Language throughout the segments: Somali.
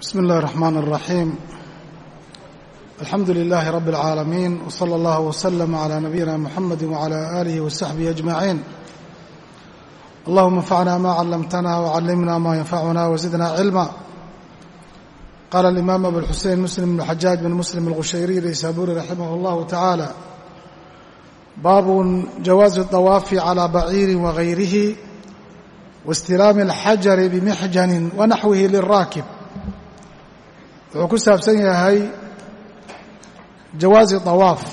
بسم الله الرحمن الرحيم الحمد لله رب العالمين وصلى الله وسلم على نبينا محمد وعلى آله وصحبه أجمعين اللهم انفعنا ما علمتنا وعلمنا ما ينفعنا وزدنا علما قال الإمام أبو الحسين مسلم بن حجاج بن مسلم الغشيري الإسابوري رحمه الله تعالى باب جواز الطواف على بعير وغيره واستلام الحجر بمحجن ونحوه للراكب wuxuu ku saabsan yahay jawaazi dawaaf.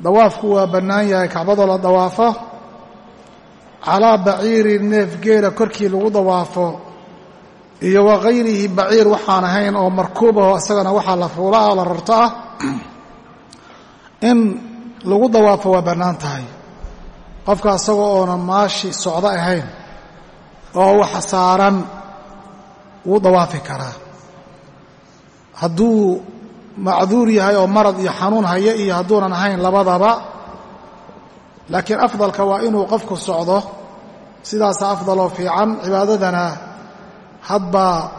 Dawaafku waa bannaan yahay kacbadoo la dawaafo calaa baciiri neef geela korkii lagu dawaafo iyo wa hayrihi baciir waxaan ahayn oo markuubaho isagana waxaa la fuula ah la rarto ah in lagu dawaafo waa bannaan tahay. Qofka isagoo oona maashi socdo ahayn oo wax saaran wuu dawaafi karaa hadduu macduur yahay oo marad iyo xanuun haya iyo hadduunan ahayn labadaba laakiin afdalka waa inuu qofku socdo sidaasa afdaloo fiican. Cibaadadana hadba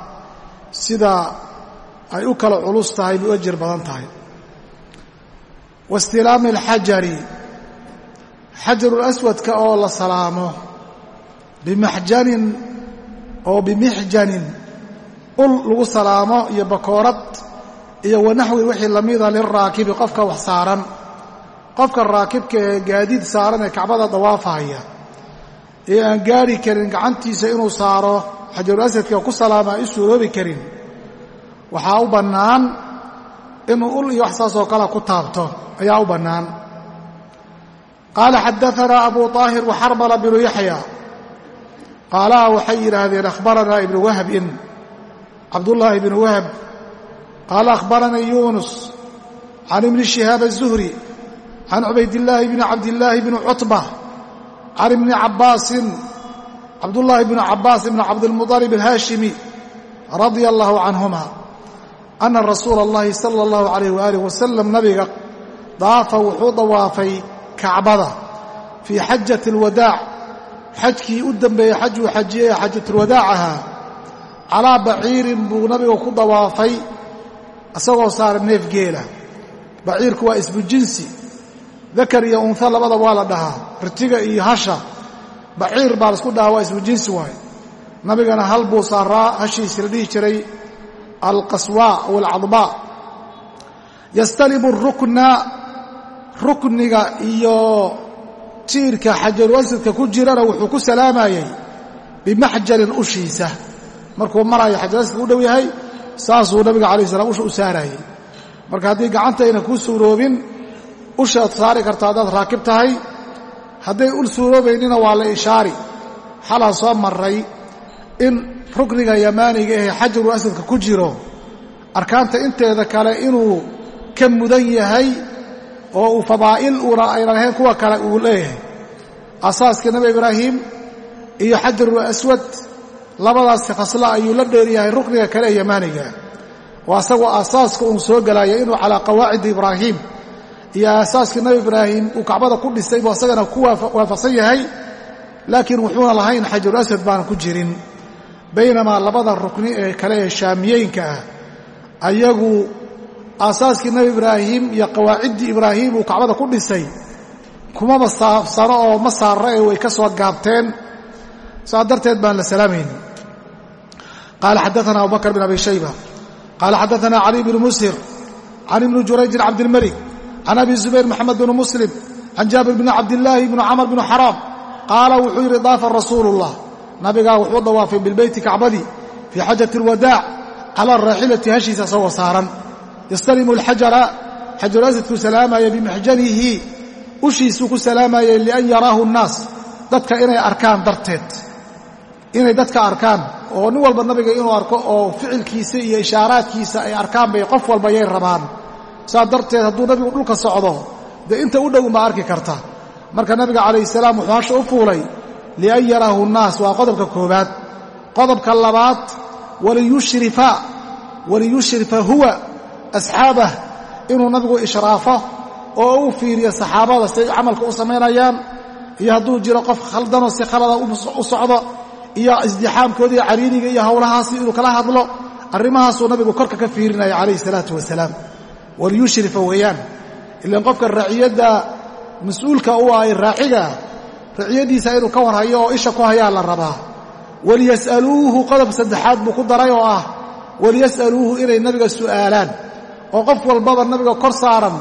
sida ay u kala culus tahay bay u ajir badan tahay. Waistilaami alxajari xajarulaswadka oo la salaamo bimaxjanin oo bimixjanin ul lagu salaamo iyo bakoorad iyo wanaxwi wixii lamida liraakibi qofka wax saaran. Qofka raakibka ee gaadiid saaran ee kacbada dawaafahaya ee aan gaari karin gacantiisa inuu saaro xajaruasadka ku salaama ay u suuroobi karin. Waxaa u bannaan inuu ul iyo wax saasoo kale ku taabto. Ayaa u bannaan. Qaala xadaanaa abu طaahir waxarmala bnu yaxya. Qaalaha waxay yidhaahdeen akhbaranaa ibnu wahbin cabdullaahi bn wahb qaala akhbaranii yunus can ibni shihaab الzuhri can cubaydillaahi bni cabdillaahi bni cutba can ibni cabbaasin cabdullaahi bni cabbaas ibni cabdilmuطalib alhaashimi radia allahu canhuma ana rasuula اllahi sala اllahu alayh waalih wasalam nabiga daafa wuxuu dawaafay kacbada fii xajati اlwadaac xajkii u dembeeyey xajuu xajiyey ee xajatulwadaac ahaa calaa baciirin buu nabigu ku dawaafay isagoo saara neef geela. Baciirku waa ismu jinsi dakar iyo unha labada waa la dhahaa ritiga iyo hasha. Baciir baa la isku dhahaa waa ismu jinsi waaye. Nabigana hal buu saaraa hashiisi la dhihi jiray alqaswaa aw alcadbaa yastalimu rukna rukniga iyo tiirka xajaru asadka ku jirana wuxuu ku salaamayey bimaxjarin ushiisa markuu maraayo xajaruasadka u dhow yahay saasuu nabiga alai slam usha u saaraayey marka haddii gacantayna kuu suuroobin ushaad saari karta haddaad raakib tahay hadday ul suuroobaynina waa la ishaari. Xalaa soo maray in rukniga yamaaniga ahee xajaru asadka ku jiro arkaanta inteeda kale inuu ka mudan yahay oo uu fadaa'il uuna aynan ahayn kuwa kale uu leeyahay. Asaaskii nabi ibraahim iyo xajarul aswad labadaas khasla ayuu la dheeryahay rukniga kale ee yamaaniga. Oo asagoo aasaaska uun soo gelaya inuu calaa qawaacidi ibraahim. Iyo aasaaskii nabi ibraahim uu kacbada ku dhisay buu asagana ku waafaqsan yahay. Laakiin wuxuuna lahayn xajarul aswad baana ku jirin. Baynamaa labada rukni ee kale ee shaamiyeynka ah ayagu aasaaskii nabi ibraahim iyo qawaaciddii ibraahim uu kacbada ku dhisay kumaba saafsano oo ma saarra ee way ka soo gaabteen. Saa darteed baan la salaamayni qaala xadaana abu bakr bn abi shayba qaala xadaana cali bnu mushir can ibni jurayjin cabdilmalik can abi zubayr maxamed bn muslim can jaabir bni cabdillaahi bni camr bni xaraam qaala wuxuu yidhi daafa rasuulu اllah nabigaa wuxuu dawaafay bilbeyti kacbadii fii xajati اlwadaac cala raaxilati hashiisa isagoo saaran yastalimu alxajara xajaruasadkuu salaamaya bimixjanihi ushiisuu ku salaamayay lian yaraahu nnaas dadka inay arkaan darteed inay dadka arkaan oo nin walba nabiga inuu arko oo ficilkiisa iyo ishaaraadkiisa ay arkaan bay qof walba yay rabaan. Saa darteed hadduu nabigu dhulka socdo dee inta u dhow unbaa arki karta. Marka nabiga calayhi salaam wuxuu hasha u fuulay lian yaraahu nnaas waa qodobka koowaad. Qodobka labaad waliyushrifa huwa asxaabah inuu nabigu ishraafo oo u fiiriyo saxaabada siay camalka u samaynayaan iyo hadduu jiro qof khaldanoo si khalada u socdo iyo isdixaamkooda iyo cariiriga iyo howlahaasi inuu kala hadlo arrimahaasuu nabigu korka ka fiirinaya calayhi salaatu wasalaam. Waliyushrifa weeyaan ilaan qofka raciyadda mas'uulka u ah raaciga raciyaddiisa inuu ka warhayo oo isha ku hayaa la rabaa. Waliyas'aluuhu qodob saddexaad buu ku daray oo ah waliyas'aluuhu inay nabiga su'aalaan. Oo qof walbaba nabiga kor saaran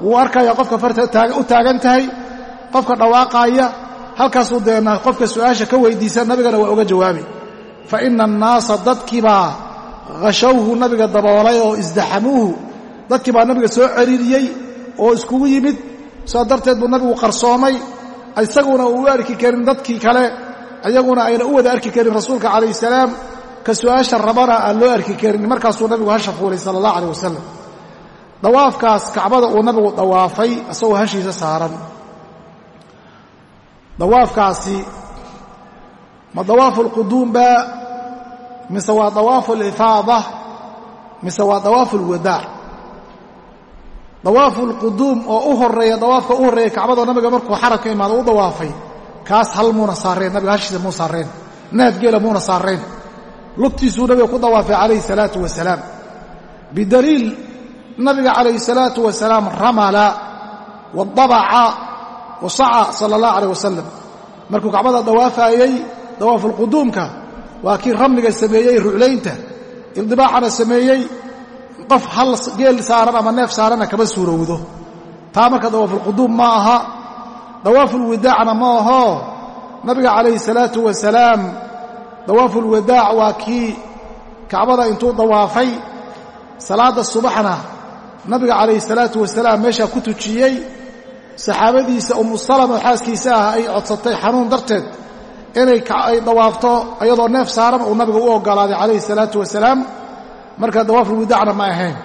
wuu arkaya qofka farta u taagan tahay qofka dhawaaqaaya halkaasuu deena qofka su'aasha ka weydiisa nabigana waa uga jawaabi fa ina annaasa dadkiibaa khashawhu nabiga daboolay oo isdaxamuuhu dadkii baa nabiga soo ceriiriyey oo iskugu yimid. Saa darteed buu nabigu qarsoomay. Isaguna uu u arki karin dadkii kale. Ayaguna ayna u wada arki karin rasuulka calayh salaam. Ka su'aasha rabana aan loo arki karin. Markaasuu nabigu hasha fuulay sala allah aleh wasalam dawaafkaas kacbada uu nabigu dawaafay isagoo hashiisa saaran dawaafkaasi ma dawaafu alquduumba mise waa dawaafu alifaada mise waa dawaafu alwadaac dawaafu alquduum oo u horreeya dawaafka u horreeya kacbada nabiga markuu xarabka imaado u dawaafay kaas hal muuna saareen nabiga hashiisa muu saareen naadgeela muuna saareen. Lugtiisuu nabiga ku dawaafay calayhi salaatu wasalaam. Bidaliil nabiga calayhi salaatu wasalaam ramala wadabaca wa saca sala allah alayh wasalam markuu kacbada dawaafaayey dawaafulquduumka waa kii ramliga sameeyey ruclaynta ildibaacana sameeyey. Qof hal geel saaran ama neef saarana kama suurowdo. Taa marka dawaafulquduum ma aha dawaafulwidaacna ma aho nabiga calayhi salaatu wasalaam dawaafulwadaac waa kii kacbada intuu dawaafay. Salaadda subaxna nabiga calayhi salaatu wasalaam meeshaa ku tujiyey saxaabadiisa umu salama xaaskiisa ah ay codsatay xanuun darteed inay ay dawaafto iyadoo neef saaran uu nabiga u oggolaaday calayhi salaatu wasalaam marka dawaafulwidaacna ma ahayn.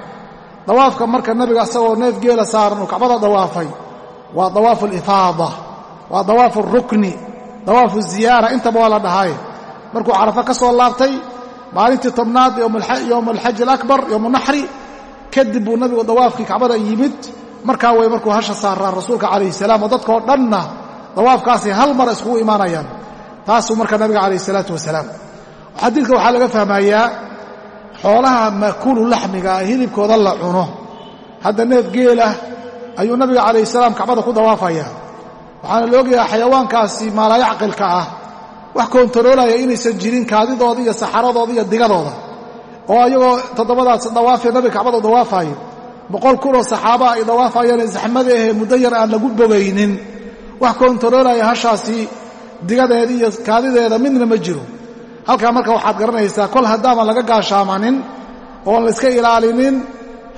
Dawaafka marka nabiga asagoo neef geela saaran uu kacbada dawaafay waa dawaafu alifaada waa dawaafu alrukni dawaafu ziyaara intaba waa la dhahay. Markuu carafo ka soo laabtay maalintii tobnaad yowma alxaji alakbar yowma naxri kadib buu nabigu dawaafkii kacbada yimid markaa way markuu hasha saaraa rasuulka calayhi salaam oo dadkao dhanna dawaafkaasi hal mar iskugu imaanayaan. Taasuu marka nabiga calayhi salaatu wasalaam. Xadiidka waxaa laga fahmayaa xoolaha maakulu laxmiga hilibkooda la cuno. Hadda neef geelah ayuu nabiga calayhi salaam kacbada ku dawaafaya. Waxaana la ogyahaa xayawaankaasi maalayacqilka ah. Wax koontaroolaya inaysan jirin kaadidooda iyo saxaradooda iyo digadooda. Oo ayagoo toddobadaas dawaafee nabiga kacbada u dawaafayo boqol kunoo saxaaba ay dawaafayeen zaxmada ahee muddo yar aan lagu bogaynin. Wax koontaroolaya hashaasi digadeeda iyo kaadideeda midna ma jiro. Halkaa marka waxaad garanaysaa kol haddaaban laga gaashaamanin oon layska ilaalinin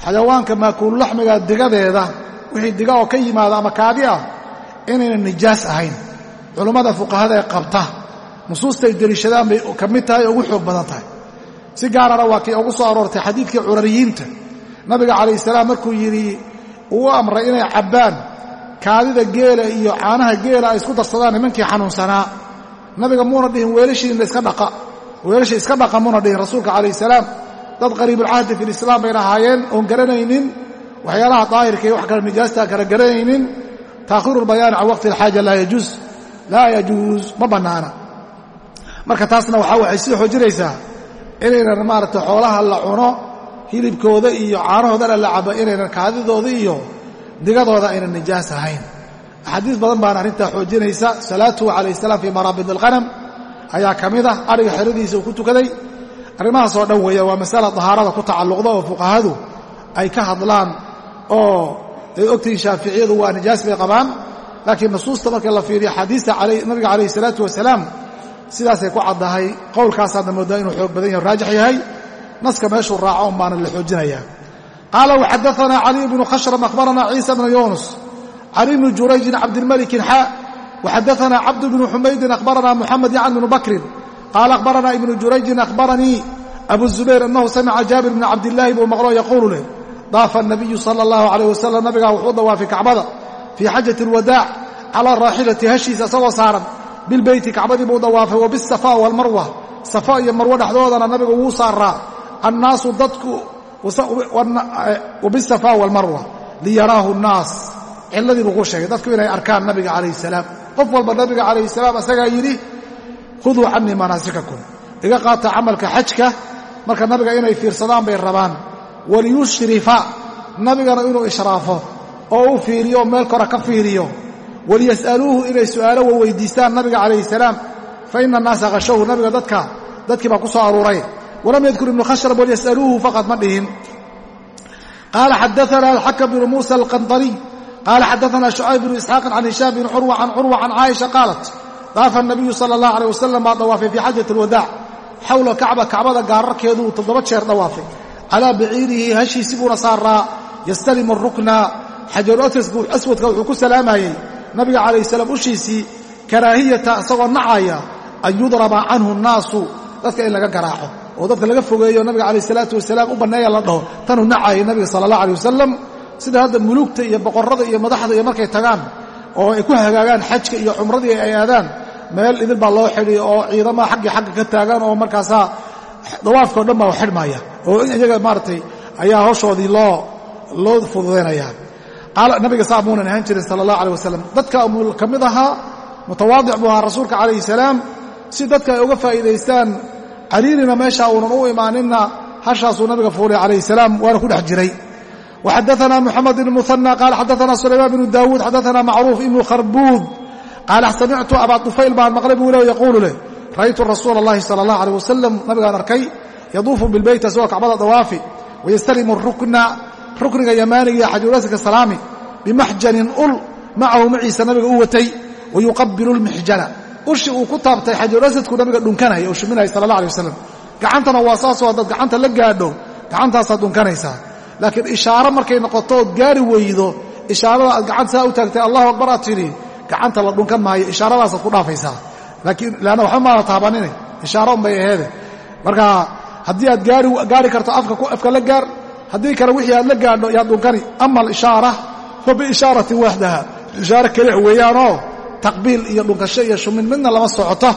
xayawaanka maakuululaxmiga digadeeda wixii diga oo ka yimaada ama kaadi ah inayna nijaas ahayn. Culummada fuqahada ee qabta nusuustay deliishadaan bay ka mid tahay oo ugu xoog badan tahay. Si gaarana waa kii ugu soo aroortay xadiidkii curariyiinta nabiga calayhi salaam markuu yidhi uu amray inay cabbaan kaadida geela iyo caanaha geela ay isku darsadaan nimankii xanuunsanaa. Nabiga muuna dhihin weelashiinna iska dhaqa. Weelasha iska dhaqa muuna dhihin rasuulka calayhi salaam dad qariibulcahdi fi lislaam bayna ahaayeen oon garanaynin waxyaalaha daahirka iyo wax kale nijaastaa kala garanaynin taakhiru lbayaani can waqti alxaaja laa yajuus laa yajuus ma bannaana. Marka taasna waxaa waxay sii xoojinaysaa inaynan maaragtay xoolaha la cuno hilibkooda iyo caanahoodana la cabo inaynan kaadidooda iyo digadooda aynan nijaas ahayn. Axaadiis badan baana arrintaa xoojinaysa. Salaatuhu calayh salaam fii maraabid alqanam ayaa ka mid ah. Ariga xeradiisa uu ku tukaday. Arrimahaasoo dhan weeya waa masala dahaarada ku tacalluqda oo fuqahadu ay ka hadlaan oo ay ogtihiin shaaficiyadu waa nijaas bay qabaan. Laakiin nusuusta marka la fiiriyo xadiista nabiga calayhi salaatu wasalaam sidaasay ku caddahay. Qowlkaasaadna moodaa inuu xoog badan yahy raajix yahay naska meeshuu raaco un baana la xoojinaya qaala waxadaanaa caliy bnu khashram akhbaranaa ciisa bnu yunus can ibni jurayjin cabdilmalikin xa waxadaanaa cabd bnu xumaydin akhbaranaa muxamed yacn bnu bakrin qaala akhbaranaa ibnu jurayjin akhbaranii abu zubayr annahu samica jaabir bni cabdillaahi buu maqlo yaquulu leh daafa anabiyu sala allahu calayh wasalam nabigaa wuxuu dawaafay kacbada fii xajati alwadaac calaa raaxilati hashiisa isagoo saaran bilbeyti kacbadii buu dawaafay wa bisafa walmarwa safa iyo marwo dhexdoodana nabigu wuu saaraa annaasu dadku wa bisafa walmarwa liyaraahu nnaas cilladii ku sheegay dadku inay arkaan nabiga calayhi salaam qof walba nabiga calayhi salaam asagaa yidhi khuduu cannii manaasikakum iga qaata camalka xajka marka nabiga inay fiirsadaan bay rabaan waliyushrifa nabigana inuu ishraafo oo u fiiriyo meel kora ka fiiriyo waliyas'aluuhu inay su'aalo weydiistaan nabiga calayhi salaam fa ina annaasa khashahu nabiga dadka dadkii baa ku soo aruuray walam yadkur ibnu khashrab waliyas'aluuhu faqad ma dhihin qaala xadaana alxakam bnu muusa alqandariy qaala xadaana shucayb bnu isxaaqin can hishaam bn curwa can curwa can caaisha qaalat daafa nabiyu sala allah aleh wasalam baa dawaafay fii xajat alwadaac xawla kacba kacbada gaararkeedu uu toddoba jeer dhawaafay calaa baciirihi hashiisi buuna saaraa yastalimu rukna xajaru aswadka wuxuu ku salaamayey nabiga calayh salaam ushiisii karaahiyata isagoo nacaya an yudraba canhu nnaasu dadka in laga garaaco oo dadka laga fogeeyo nabiga calayh salaatu wasalaam u banneeya la dhaho tanuu nacayay nabiga sala allah aleh wasalam sida hadda mulugta iyo boqorrada iyo madaxda iyo markay tagaan oo ay ku hagaagaan xajka iyo cumradii ay aadaan meel idil baa loo xidhiy oo ciidamaha xaggii xagga ka taagan oo markaasaa dawaafkao dhan baa xidhmaya oo iyaga maaragtay ayaa hawshoodii loo loo fududaynaya nabiga saa muunan ahaan jirin sala allah aleh wasalam dadka ka mid ahaa mutawaadic buu ahaa rasuulka calayhi salaam si dadka ay uga faa'iidaystaan cariirina meesha uunan u imaaninna hashaasuu nabiga fuulay calayh salaam waana ku dhex jiray. Waxadaanaa muxamed ibn muhanna qaala xadaanaa sulaymaan bnu daawuud xadaanaa macruuf ibnu kharbuud. Qaala samictu abaa tufayl baan maqlay buu le yaquulu leh. Ra'aytu rasuula allahi sala allah aleh wasalam nabigaan arkay yaduufu bilbeyti asagoo kacbada dawaafi wayastalimu rukna rukniga yamaaniga xajurasinka salaami bimaxjanin ul macahu maciisa nabiga u watay wayuqabilu lmixjana ushi uu ku taabtay xajaruasadku nabiga dhunkanaya uu shuminaya sala alla alay wasalam gacantana waa saasoo haddaad gacanta la gaadho gacantaasaad dhunkanaysaa. Laakiin ishaaro markay noqoto ood gaari weydo ishaarada aad gacanta saa u taagtay allahu akbar aad tidhi gacanta la dhunkan maayo ishaaradaasad ku dhaafaysaa. Lanna waxba maada taabanine ishaaro unbay aheede marka haddii aad gaari karto afka la gaar haddii kale wixii aad la gaadho yaad dhunkani ama alishaara fa biishaarati waxdaha ishaaro kelix weeyaanoo taqbiil iyo dhunkasho iyo shumin midna lama socoto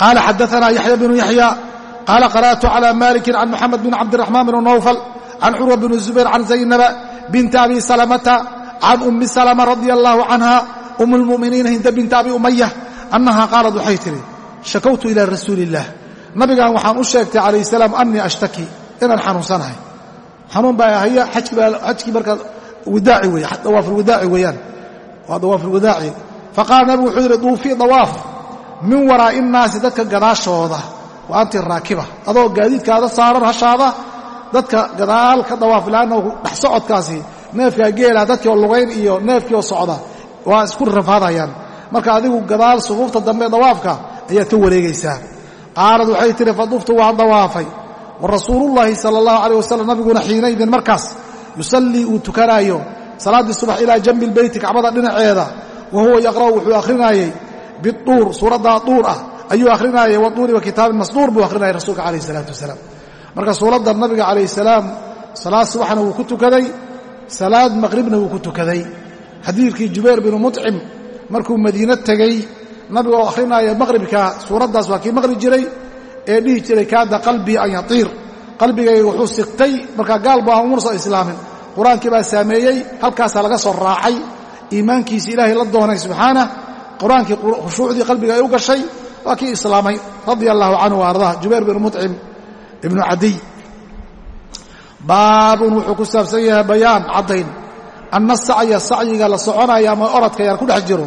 qaala xadaanaa yaxya binu yaxya qaala qara'tu calى maliki can moxamed bin cabdiraxmaan bn nawfal can curwa bn zubayr can zaynaba binta abi salamata can ummi salama radia allahu canha um lmuminiin hinda binta abi umaya annaha qaalad waxay tidhi shakowtu ila rasuuli اllah nabigan waxaan u sheegtay calayh salaam anii ashtaki inaan xanuunsanahay xanuun baa haya ajkii markaas widaaci weeye dawaafu lwidaaci weeyaan waa dawaafulwadaaci faqaala nabigu wuxuu yidhi duufii dawaaf min waraa'i الnaasi dadka gadaashooda wa anti raakiba adoo gaadiidkaada saaran hashaada dadka gadaal ka dawaaf laannahu dhex socodkaasi neefkaa geela dadkii oo lugayn iyo neefkii oo socda waa isku rafaadayaan. Marka adigu gadaal sufuufta dambe dawaafka ayaad ka wareegaysaa. Qaalad waxay tihi faduftu waan dawaafay. Wa rasuulullaahi sala allahu calayh wasalam nabiguna xiinaydin markaas yusallii uu tukanaayo salaaddii subax ilaa janbi lbeyti kacbada dhinaceeda wa yaqra'u wuxuu akhrinayey biduur suuraddaa duur ah ayuu ahrinaayay waduuri wa kitaabin masduur buu akhrinayay rasuulka calayh isalaatu wasalaam. Marka suuradda nabiga calayh salaam salaad subaxna wuu ku tukaday salaad maqribna wuu ku tukaday. Xadiidkii jubayr binu muطcim markuu madiino tegey nabiga oo ahrinaaya maqhribka suuraddaas waa kii maqri jiray ee dhihi jiray kaada qalbii an yatiir. Qalbigayga wuxuu sigtay markaa gaal bu aan umursa islaamin qur'aankii baa saameeyey halkaasaa laga soo raacay. Iimaankiisi ilaahay la doonay subxaanah qur'aankii khushuucdii qalbiga ay u gashay waa kii islaamay. Radia allahu canhu ardaa jubayr binu muطcim ibnu cadiy baabun wuxuu ku saabsan yahay bayaan caddayn. Anna sacya sacyiga la soconaya ama oradka yar ku dhex jiro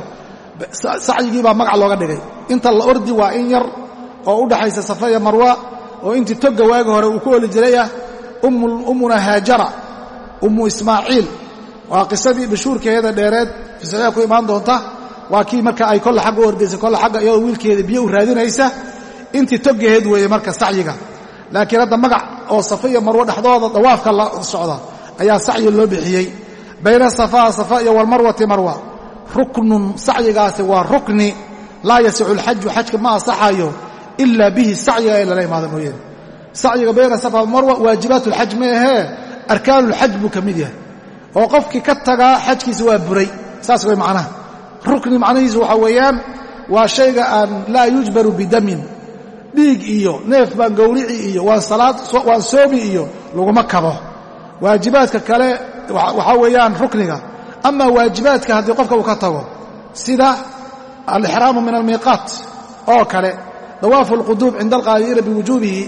sacyigii baa magac looga dhigay. Inta la ordi waa in yar oo u dhaxaysa safa iyo marwa oo intii togga waagi hore uu ku oli jiray ah ummuna haajara ummu ismaaciil waa qisadii bashuurkeeda dheereed. Fi saxiixa ku imaan doonta. Waa kii marka ay kolle xagga u ordaysay kolle xagga iyadoo wiilkeeda biyo u raadinaysa. Intii toggaheed weeye marka sacyiga. Laakiin hadda magac oo safa iyo marwo dhexdooda dawaafka la socda ayaa sacyi loo bixiyey. Bayna safaa safa iyo walmarwati marwa. Ruknun sacyigaasi waa rukni. Laa yasicu alxaju xajka ma asaxayo ilaa bihi sacyiga in lala imaado mooyeene sacyiga bayna safa marwa waajibaat ulxaj ma ahee arkaanulxaj buu ka mid yahay oo qofkii ka tagaa xajkiisa waa buray. Saas way macnaha. Rukni macnihiisu waxaa weeyaan waa shayga aan laa yujbaru bidamin. Dhiig iyo neef baan gowrici iyo waan soomi iyo laguma kabo. Waajibaadka kale waxaa weeyaan rukniga. Ama waajibaadka haddii qofka uu ka tago sida alixraamu min almiiqaat oo kale dawaafu alquduum cinda alqaa'iliina biwujuubihi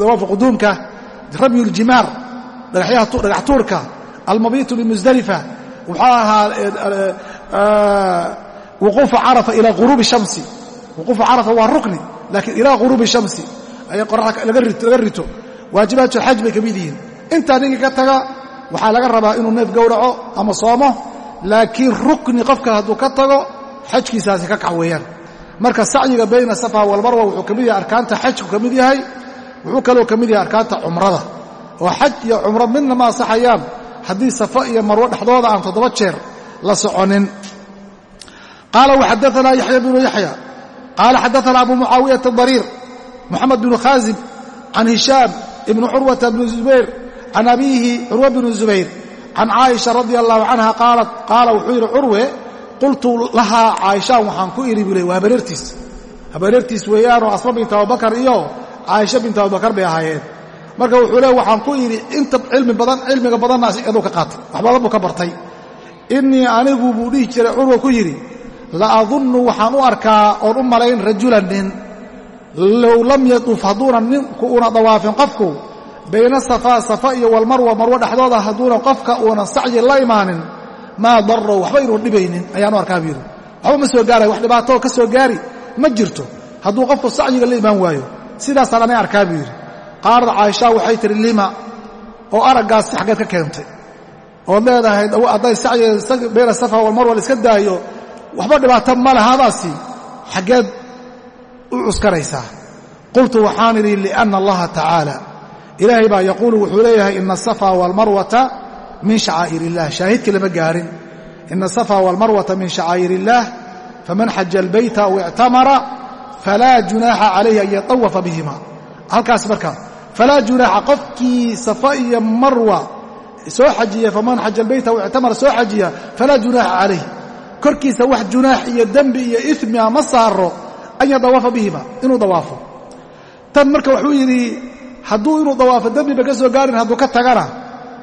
dawaafu quduumka ramyu ljimaar dhagax tuurka almabiitu bimusdalifa wuxuu ahaa wuquufu carafa ilaa ghuruubi shamsi. Wuquufu carafa waa rukni laakiin ilaa ghuruubi shamsi. Ayaa qoraxda laga rito waajibaatulxaj bay ka mid yihiin. Intaa ninkii ka taga waxaa laga rabaa inuu neef gowraco ama soomo laakiin rukni qofka hadduu ka tago xajkiisaasi ka kac weeyaan. Marka sacyiga bayna safa walmarwa wuxuu ka mid yahay arkaanta xajku ka mid yahay wuxuu kaloo ka mid yahay arkaanta cumrada. Oo xaj iyo cumro midna ma asaxayaan haddii safa iyo marwo dhexdooda aan toddoba jeer la soconin. Qaala waxadaanaa yaxya bnu yaxya qaala xadaana abu mucaawiyata dariir moxamed bnu khaazim can hishaam ibni curwata bni zubayr can abiihi curwa bni zubayr can caaisha radia allahu canha qaalat qaala wuxuu yidhi curwe qultu lahaa caaishaan waxaan ku idhi buu waa habareertiis habareertiis weeyaanoo asma binta abubakar iyo caaisha binta abubakar bay ahaayeen. Marka wuxuu le waxaan ku idhi inta cilmiga badanna aduu ka qaatay. Wax badan buu ka bartay. Innii anigu buu dhihi jiray curwa ku yidhi la adunnu waxaan u arkaa oon u malayn rajulan nin. Low lam yaduf hadduunan ninku una dawaafin qofku bayna safaa safa iyo walmarwa marwo dhexdooda hadduunan qofka uunan sacyi la imaanin maa darrow waxba inuun dhibaynin. Ayaan u arkaa buu yidhi. Waxba ma soo gaarayo wax dhibaatoo ka soo gaari ma jirto. Hadduu qofku sacyiga la imaan waayo sidaasaan anay arkaa buu yidhi. Qaalad caaisha waxay tihi lima oo araggaasi xaggeed ka keentay ood leedahay hadday sacyiga bayna safa walmarwa la iska daayo waxba dhibaato ma lehadaasi xaggeed u cuskanaysaa qultu waxaan idhi lianna allaha tacaala ilaahay baa yaquulu wuxuu leeyahay ina asafa waalmarwata min shacaa'ir illah shaahidkii lama gaarin. Ina asafa waalmarwata min shacaa'ir illaah faman xaja albayta aw ictamara falaa junaaxa calayhi an yatawafa bihima halkaas markaa falaa junaaxa qofkii safa iyo marwa soo xajiya faman xaja albayta aw ictamara soo xajiya falaa junaaxa calayh korkiisa wax junaax iyo dembi iyo ismia ma saaro an yadawaafa bihima inuu dawaafo tan marka wuxuu yidhi hadduu inuu dawaafo dembiba ka soo gaarin hadduu ka tagana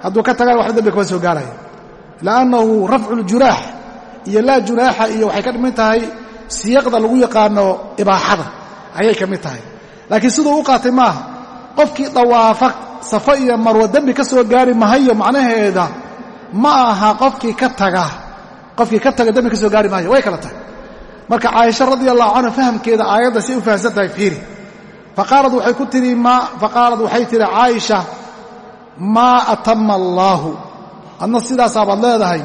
hadduu ka tagana wax dembi kama soo gaaraya li'annahu rafcu ljunaax iyo laa junaaxa iyo waxay ka dhiman tahay siyaqda lagu yaqaano ibaaxada ayay ka mid tahay. Laakiin siduu u qaatay maaha qofkii dawaafa safa iyo marwa dembi ka soo gaari mahayo macnaheeda ma aha qofkii ka taga qofkii ka taga dembi ka soo gaari maayo way kala tahay. Marka caaisha radia allahu canha fahamkeeda aayadda si u fahamsan tahay fiiri. Faqaalad waxay ku tihi faqaalad waxay tihi caaisha maa atama allaahu adna sidaasabaad leedahay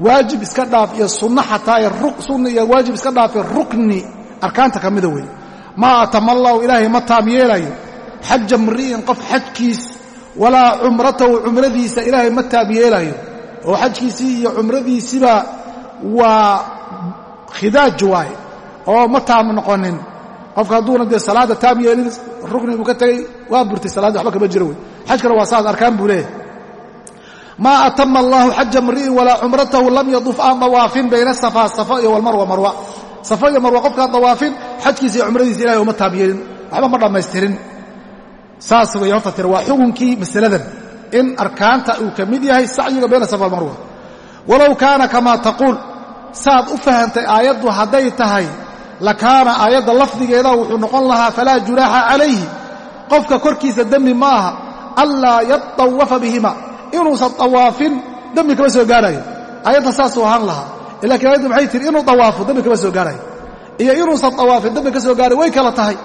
waajib iska dhaaf iyo sunno xataa sunna iyo waajib iska dhaafe rukni arkaanta ka mida wey maa atama allaahu ilaahay ma taam yeelayo. Xaja mri'in qof xajkiis walaa cumratahu cumradiisa ilaahay ma taam yeelayo. Oo xajkiisii iyo cumradiisiba waa khidaaj waaye. Oo ma taam noqonin. Qofka hadduuna dee salaadda taam yeelin rukni buu ka tegey waa burtay salaaddi waxba kama jiro wey xajkana waa saas arkaan buu leeyahay maa atama allaahu xaja mri'in walaa cumratahu lam yaduf aan dawaafin bayna safa safa iyo walmarwa marwa safa iyo marwa qofkaan dawaafin xajkiisa iyo cumradiisa ilahay uma taam yeelin waxba ma dhammaystirin. Saas way horta tiri waa xukunkii masaladan. In arkaanta uu ka mid yahay sacyiga bayna safa walmarwa walow kaana kamaa taquul saad u fahantay aayaddu hadday tahay lakaana aayadda lafdigeeda wuxuu noqon lahaa falaa junaaxa calayhi. Qofka korkiisa dembi ma aha anlaa yatawafa bihima inuusan dawaafin dembi kama soo gaarayo aayadda saasuu ahaan lahaa. Lakiin aayaddu maxay tihi inuu dawaafo dembi kama soo gaarayo iyo inuusan dawaafin dembi ka soo gaarayo way kala tahay.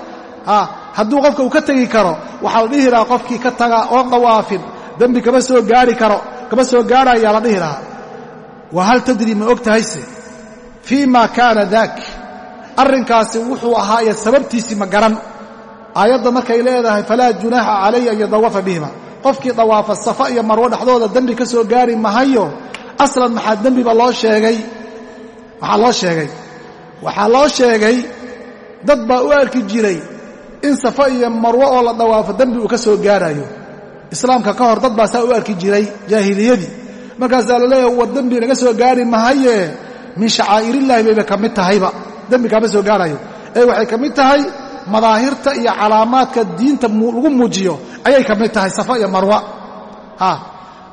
Hadduu qofka uu ka tegi karo waxaa la dhihi lahaa qofkii ka taga oon dawaafin dembi kama soo gaari karo kama soo gaarayaa la dhihi lahaa. Wa hal tadri ma og tahayse fii ma kaana daak. Arrinkaasi wuxuu ahaaye sababtiisii ma garan. Aayadda markay leedahay falaa junaaxa calayhi an yadawafa bihima qofkii dawaafa safa iyo marwo dhexdooda dembi ka soo gaari mahayo aslan maxaa dembiba loo sheegay? Waxaa loo sheegay. Waxaa loo sheegay dad baa u arki jiray in safa iyo marwo oo la dawaafo dembi uu ka soo gaarayo. Islaamka ka hor dad baa saa u arki jiray jaahiliyadii. Markaasaa la leeyahay war dembi naga soo gaari mahaye? Min shacaa'irillahi bayba ka mid tahayba. Dembi kaama soo gaarayo. Ee waxay ka mid tahay madaahirta iyo calaamaadka diinta lagu muujiyo ayay ka mid tahay safa iyo marwa.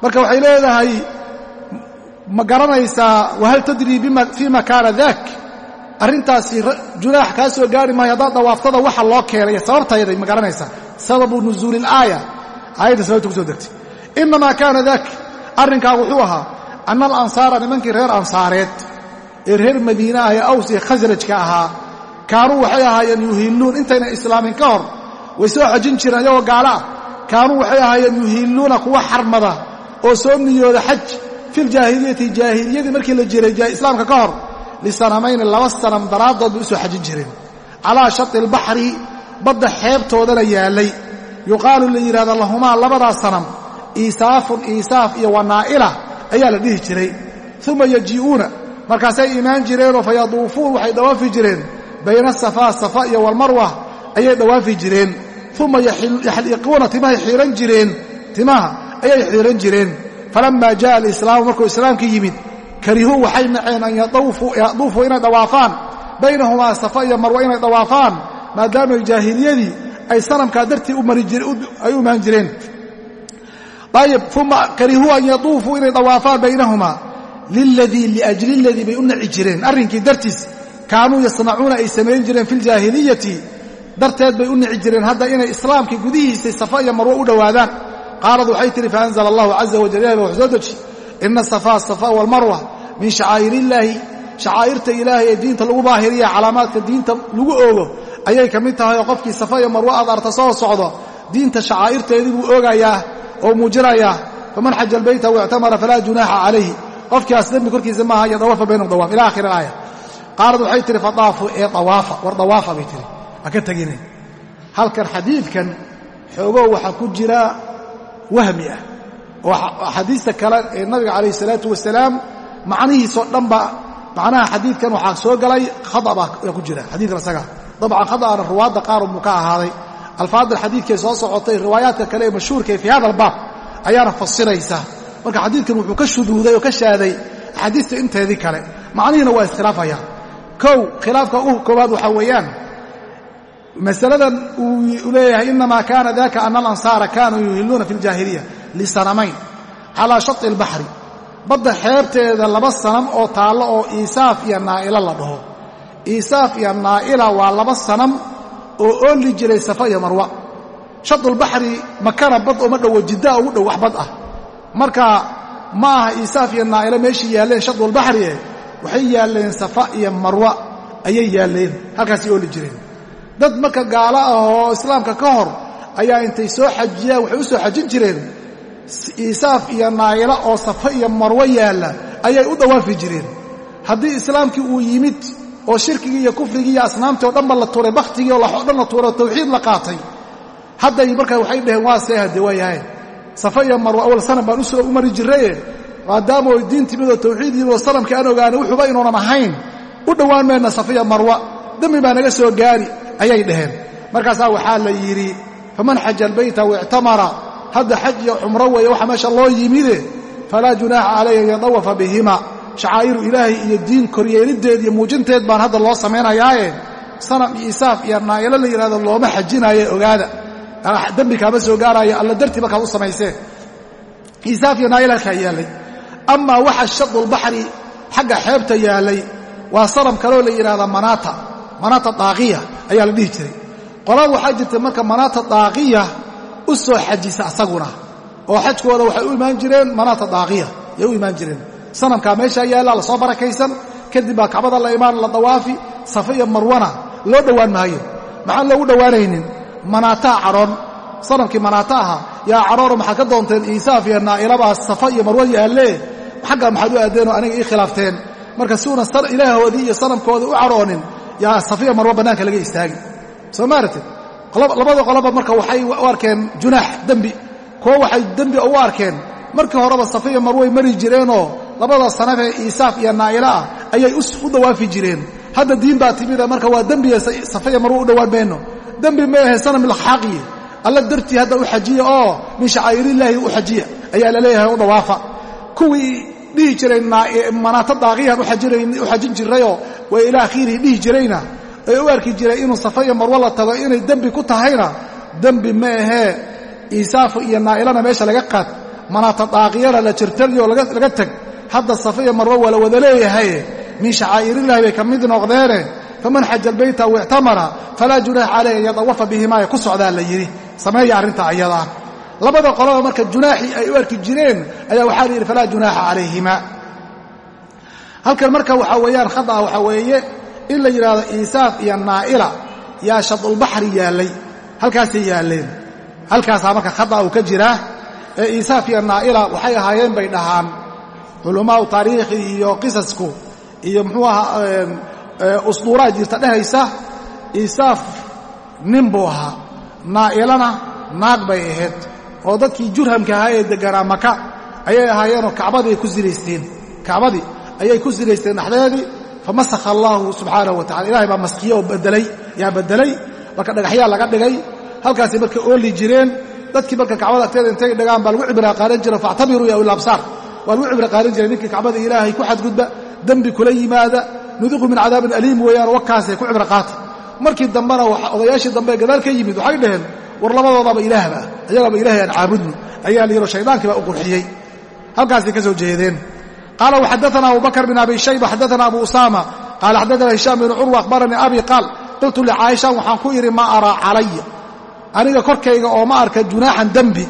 Marka waxay leedahay ma garanaysaa wahal tadrii fii ma kaana daak arrintaasi junaax kaa soo gaari maayo haddaad dawaaftada waxa loo keenay sababtayday ma garanaysaa. Sababu nuzuuli ilaaya aayadda sababta ku soo degtay. Innamaa kaana daak arrinkaa wuxuu ahaa anna alansaara nimankii reer ansaareed ee reer madiine ah ee aws iyo khasrajka ahaa kaanuu waxay ahaayeen yuhilluun intayna islaamin ka hor way soo xajin jireen iyagoo gaalo ah kaanuu waxay ahaayeen yuhilluuna kuwa xarmada oo soo niyooda xaj filjaahiliyati jaahiliyadii markii la jiray islaamka ka hor lisanamayni laba sanam daraaddood bay u soo xajin jireen. Calaa shati albaxri badda xeebtoodana yaallay yuqaalu la yidhahda lahumaa labadaa sanam iisaafun iisaaf iyo wanaa'ila ayaa la dhihi jiray. Uma yaji'uuna markaasay imaan jireenoo fa yaduufuun waxay dhawaafi jireen bayna asafaa safa iyo walmarwa ayay dhawaafi jireen. Uma yaxliquuna timahay xiihan jireen. Timaha ayay xiihan jireen. Falammaa ja'a alislaamu markuu islaamka yimid karihuu waxay naceen an yaduufuu inay dhawaafaan. Baynahumaa safa iyo marwa inay dhawaafaan maadaama jaahiliyadii ay sanamkaa dartii ay u imaan jireen. Ayib uma karihuu an yaduufuu inay dhawaafaan baynahumaa liladii liajli ladii bay u naci jireen. Arrinkii dartiis kaanuu yasnacuuna ay samayn jireen fi ljaahiliyati darteed bay u nici jireen hadda inay islaamkii gudihiisay safa iyo marwo u dhowaadaan qaalad waxay tihi faanzla allahu caza wajal ilahi wax soo deji. Ina safa walmarwa min shacaa'ir illaahi shacaa'irta ilaahay ee diinta lagu baahiriya calaamaadka diinta lagu oogo ayay ka mid tahay oo qofkii safa iyo marwo aad arta soo socdo diinta shacaa'irteedii buu oogayaa oo muujinayaa faman xaja albayta waictamara falaa junaaxa calayhi. Qofkiaas dembi korkiisa maaha iyo dawaafa baynahum dawaaf ila akhir alaaya qaalad waxay tihi fadaafu ee awaafa war dawaafa bay tihi ha ka tegine? Halkan xadiidkan xoogoo waxaa ku jira wahmi ah. Oo axaadiista kale ee nabiga calayh isalaatu wasalaam macnihiisoo dhanba macnaha xadiidkan waxaa soo galay khada baa ku jira xadiidkan isaga. Dabcan khada'ana ruwaadda qaar unbuu ka ahaaday. Alfaadda xadiidkay soo socotay riwaayaadka kale ee mashhuurka fii hada albaab ayaana fasiraysa. Marka xadiidkan wuxuu ka shuduuday oo ka shaaday axaadiista inteedii kale. Macnihiina waa iskhilaafaya kow khilaafka u koowaad waxaa weeyaan masaladan uu leeyahay inamaa kaana daka ana alansaara kaanuu yuhilluuna fi ljaahiliya lisanamayn calaa shati albaxri badda xeebteeda laba sanam oo taallo oo iisaaf iyo naa'ila la dhaho. Iisaaf iyo naa'ila waa laba sanam oo ooli jiray safa iyo marwa. Shadulbaxri makana bad uma dhowo jiddaa ugu dhow wax bad ah. Marka ma aha iisaaf iyo naa'ila meeshii yaalleen shadulbaxri eh waxay yaalleen safa iyo marwa ayay yaalleen halkaasay ooli jireen. Dad marka gaalo ah oo islaamka ka hor ayaa intay soo xajiyaan waxay u soo xajin jireen. Iisaaf iyo naayilo oo safa iyo marwo yaalla ayay u dawaafi jireen. Haddii islaamkii uu yimid oo shirkigii iyo kufrigii iyo asnaamtii oo dhanba la tuuray bakhtigii oo dhan la tuuray tawxiid la qaatay hadday markaa waxay dhaheen waa see hadde waa yahay safa iyo marwo awal sanam baan u soo u mari jirraye maadaama oy diin timid oo tawxiid yimid oo sanamkii aan ogaanay wuxuuba inuunan ahayn u dhowaan mayna safa iyo marwa dembi baa naga soo gaari ayay dhaheen. Markaasaa waxaa la yidhi faman xaja albayta waictamara hadda xaj iyo cumro weeye waxa meesha loo yimide falaa junaaxa calayhi an yadawafa bihima. Shacaa'iru ilaahay iyo diin koryeeliddeed iyo muujinteed baan hadda loo samaynayaaye sanam iyo isaaf iyo naa'ilo la yidhahdo looma xajinaaye ogaada. Dembi kaama soo gaaraayo alla dartii markaad u samayseen isaaf iyo naa'ilo halkaa amaa waxa shadulbaxri xagga xeebta yaallay waa sanam kaloo la yidhahda manaata manaata daaqiya ayaa la dhihi jiray. Qolaa waxaa jirtay marka manaata daaqiya u soo xajisa asaguna oo xajkooda waxay u imaan jireen manaata daaqiya. Yay u imaan jireen. Sanamkaa meeshaa yaalla la soo barakaysan kadib baa kacbada la imaan la dawaafi safa iyo marwana loo dhowaan maayo maxaan loogu dhowaanaynin? Manaataa cadhoon sanamkii manaata aha yaa cadhooro maxaad ka doonteen iisaaf iyo naa'ilabaa safa iyo marwa yaallee xaggaa maxaad u aadeenoo aniga ii khilaafteen. Marka si uuna ilaahoodii iyo sanamkoodii u cadhoonin yaa safiya marwa bannaanka laga istaagi soo maaragtid labada qoloba marka waxay u arkeen junaax dembi. Kuwo waxay dembi u arkeen? Markii horeba safiya marway mari jireenoo labada sanafee iisaaf iyo naa'ilo ah ayay u dawaafi jireen. Hadda diin baa timida marka waa dembiga safiya marwo u dhowaan mayno dembi ma ahe sanam ilxaaqiye alla dartii hadda u xajiya oo min shacaa'irillaahi u xajiya ayaa la u dawaafa kuwii dhihi jiray manaato daaqiyaan u xajin jirayoo way ilaa akhiirihi dhihi jirayna. Ee u arki jiray inuu safa iyo marwo la tago inay dembi ku tahayna dembi ma ahee iisaafu iyo naa'ilana meesha laga qaad. Manaata daaqiyana la jirtariyo laga teg hadda safa iyo marwo waa la wada leeyahay. Min shacaa'irillahi bay ka mid noqdeene. Faman xaja albayta aw ictamara falaa junaaxa caleyh an yadawafa bihimaa ku socdaa la yidhi. Sameeya arrinta ayadaa labada qolaba marka junaaxii ay u arki jireen ayaa waxaa la yidhi falaa junaaxa calayhima. Halkan marka waxaa weeyaan khada'a waxaa weeye in la yidhaahdo iisaaf iyo naa'ila yaa shadulbaxri yaallay halkaasay yaalleen. Halkaasaa marka khada'a uu ka jiraa ee iisaaf iyo naa'ila waxay ahaayeen bay dhahaan. Culamaau taariikhi iyo qisasku iyo muxuu ahaa usduuraa jirta dhehaysa iisaaf nin buu ahaa. Naa'ilana naag bay ahayd oo dadkii jurhamka ahaa ee degganaa maka ayay ahaayeenoo kacbadii ku sinaysteen kacbadii ayay ku sinaysteen dhexdeedii famasakha allaahu subxaanahu wa tacala ilahay baa maskiye oo bedelay yaa bedelay marka dhagaxyaa laga dhigay halkaasay marka ooli jireen dadkii marka kacbada agteeda intay dhagaan baa lagu cibraa qaaran jira faactabiruu ya ulabsaar waa lagu cibra qaaran jiray ninkii kacbada ilaahay ku xadgudba dembi kula yimaada nudiqu min cadaabin aliim weeyaan wakaasay ku cibro qaata markii dambena odayaashii dambe gadaal ka yimid waxay dhaheen war labadoodaba ilaahba ah ayagaaba ilahay aan caabudno ayaa la yidhi shaydaankii baa u qurxiyey. Halkaasay ka soo jeedeen. Qaala waxadaana abu bakr bin abi shayba xadaana abu usaama. Qaala xadaana hishaam bin curwa akhbaranii abi qaal. Qultu licaaisha waxaan ku idhi ma araa calaya. Aniga korkayga oo ma arka junaaxan dembi.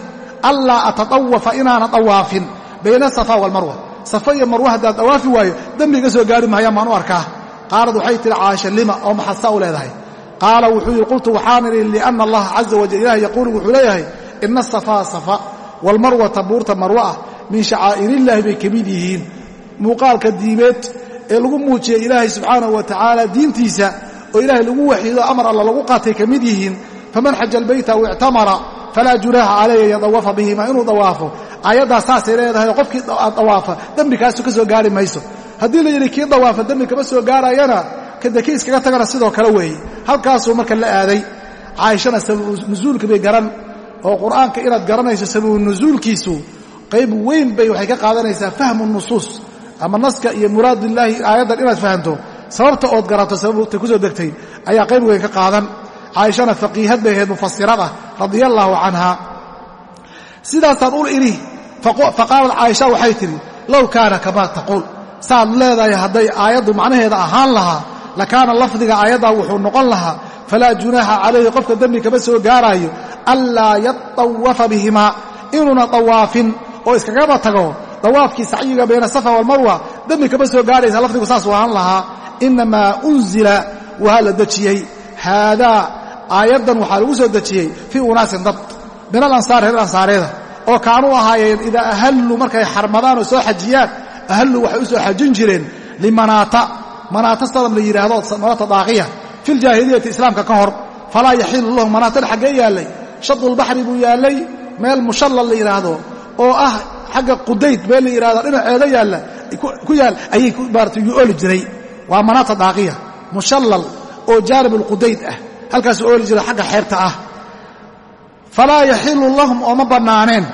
Allaa atatawafa inaana dawaafin bayna asafa walmarwa safa iyo marwa haddaad dawaafi waayo dembi iga soo gaari mahayaan baan u arkaa. Qaalad waxay tihi caasha lima? Oo maxasa u leedahay qaala wuxuu yidhi qultu waxaan idhi lianna allaha caza wajal ilaah yaquulu wuxuu leeyahay ina asafaa safa waalmarwata buurta marwa ah min shacaa'irillaahi bay ka mid yihiin. Muuqaalka diimeed ee lagu muujiyey ilaahay subxaanahu wa tacaala diintiisa oo ilaahay lagu waxiido amar alla lagu qaatay ka mid yihiin faman xaja albayta aw ictamara falaa junaaxa calayhi yadawafa bihima inuu dawaafo. Aayaddaas leedahay qofkii dawaafa dembikaasu ka soo gaari mayso. Haddii la yidhi kii dawaafa dembi kama soo gaarayana kadeki iskaga tagana sidoo kale weeye halkaasuu marka la aaday caaishana sababu nusuulka bay garan oo qur'aanka inaad garanayso sababu nusuulkiisu qayb weyn bay waxay ka qaadanaysaa fahmu nusuus ama naska iyo muraadillaahi aayaddan inaad fahamto. Sababta ood garato sababta ku soo degtay ayaa qayb weyn ka qaadan. Caaishana faqiihad bay ahayd mufasirad ah radia allaahu canha. Sidaasaan ul idhi faqaalat caaisha waxay tidhi low kaana kamaa taquul. Saad leedahay hadday aayaddu macnaheeda ahaan lahaa lakaana lafdiga aayaddaa wuxuu noqon lahaa falaa junaaxa calayhi qofka dembi kama soo gaaraayo anlaa yatawafa bihimaa inuuna dawaafin oo iskagaba tago dawaafkii sacyiga bayna asafa waalmarwa dembi kama soo gaaraysa lafdigu saasuu ahaan lahaa inamaa unzila waa la dejiyey. Haadaa aayaddan waxaa lagu soo dejiyey fii unaasin dad min alansaar reer ansaareeda oo kaanuu ahaayeen idaa ahalluu markay xarmadaan oo soo xajiyaan ahalluu waxay u soo xajin jireen limanaata manaata sadam la yidhaahdo manaata daaqiya fi ljaahiliyati islaamka ka hor falaa yaxilu lahu manaatan xaggee yaallay shadulbaxri buu yaallay meel mushallal la yidhaahdo oo ah xagga qudayd meel la yidhahdo dhinaceeda yaalla ku yaal ayay maarata yuu ooli jiray. Waa manaata daaqiya mushallal oo jaanib alqudayd ah. Halkaasuu ooli jiray xagga xeebta ah. Falaa yaxilu lahum ooma bannaaneen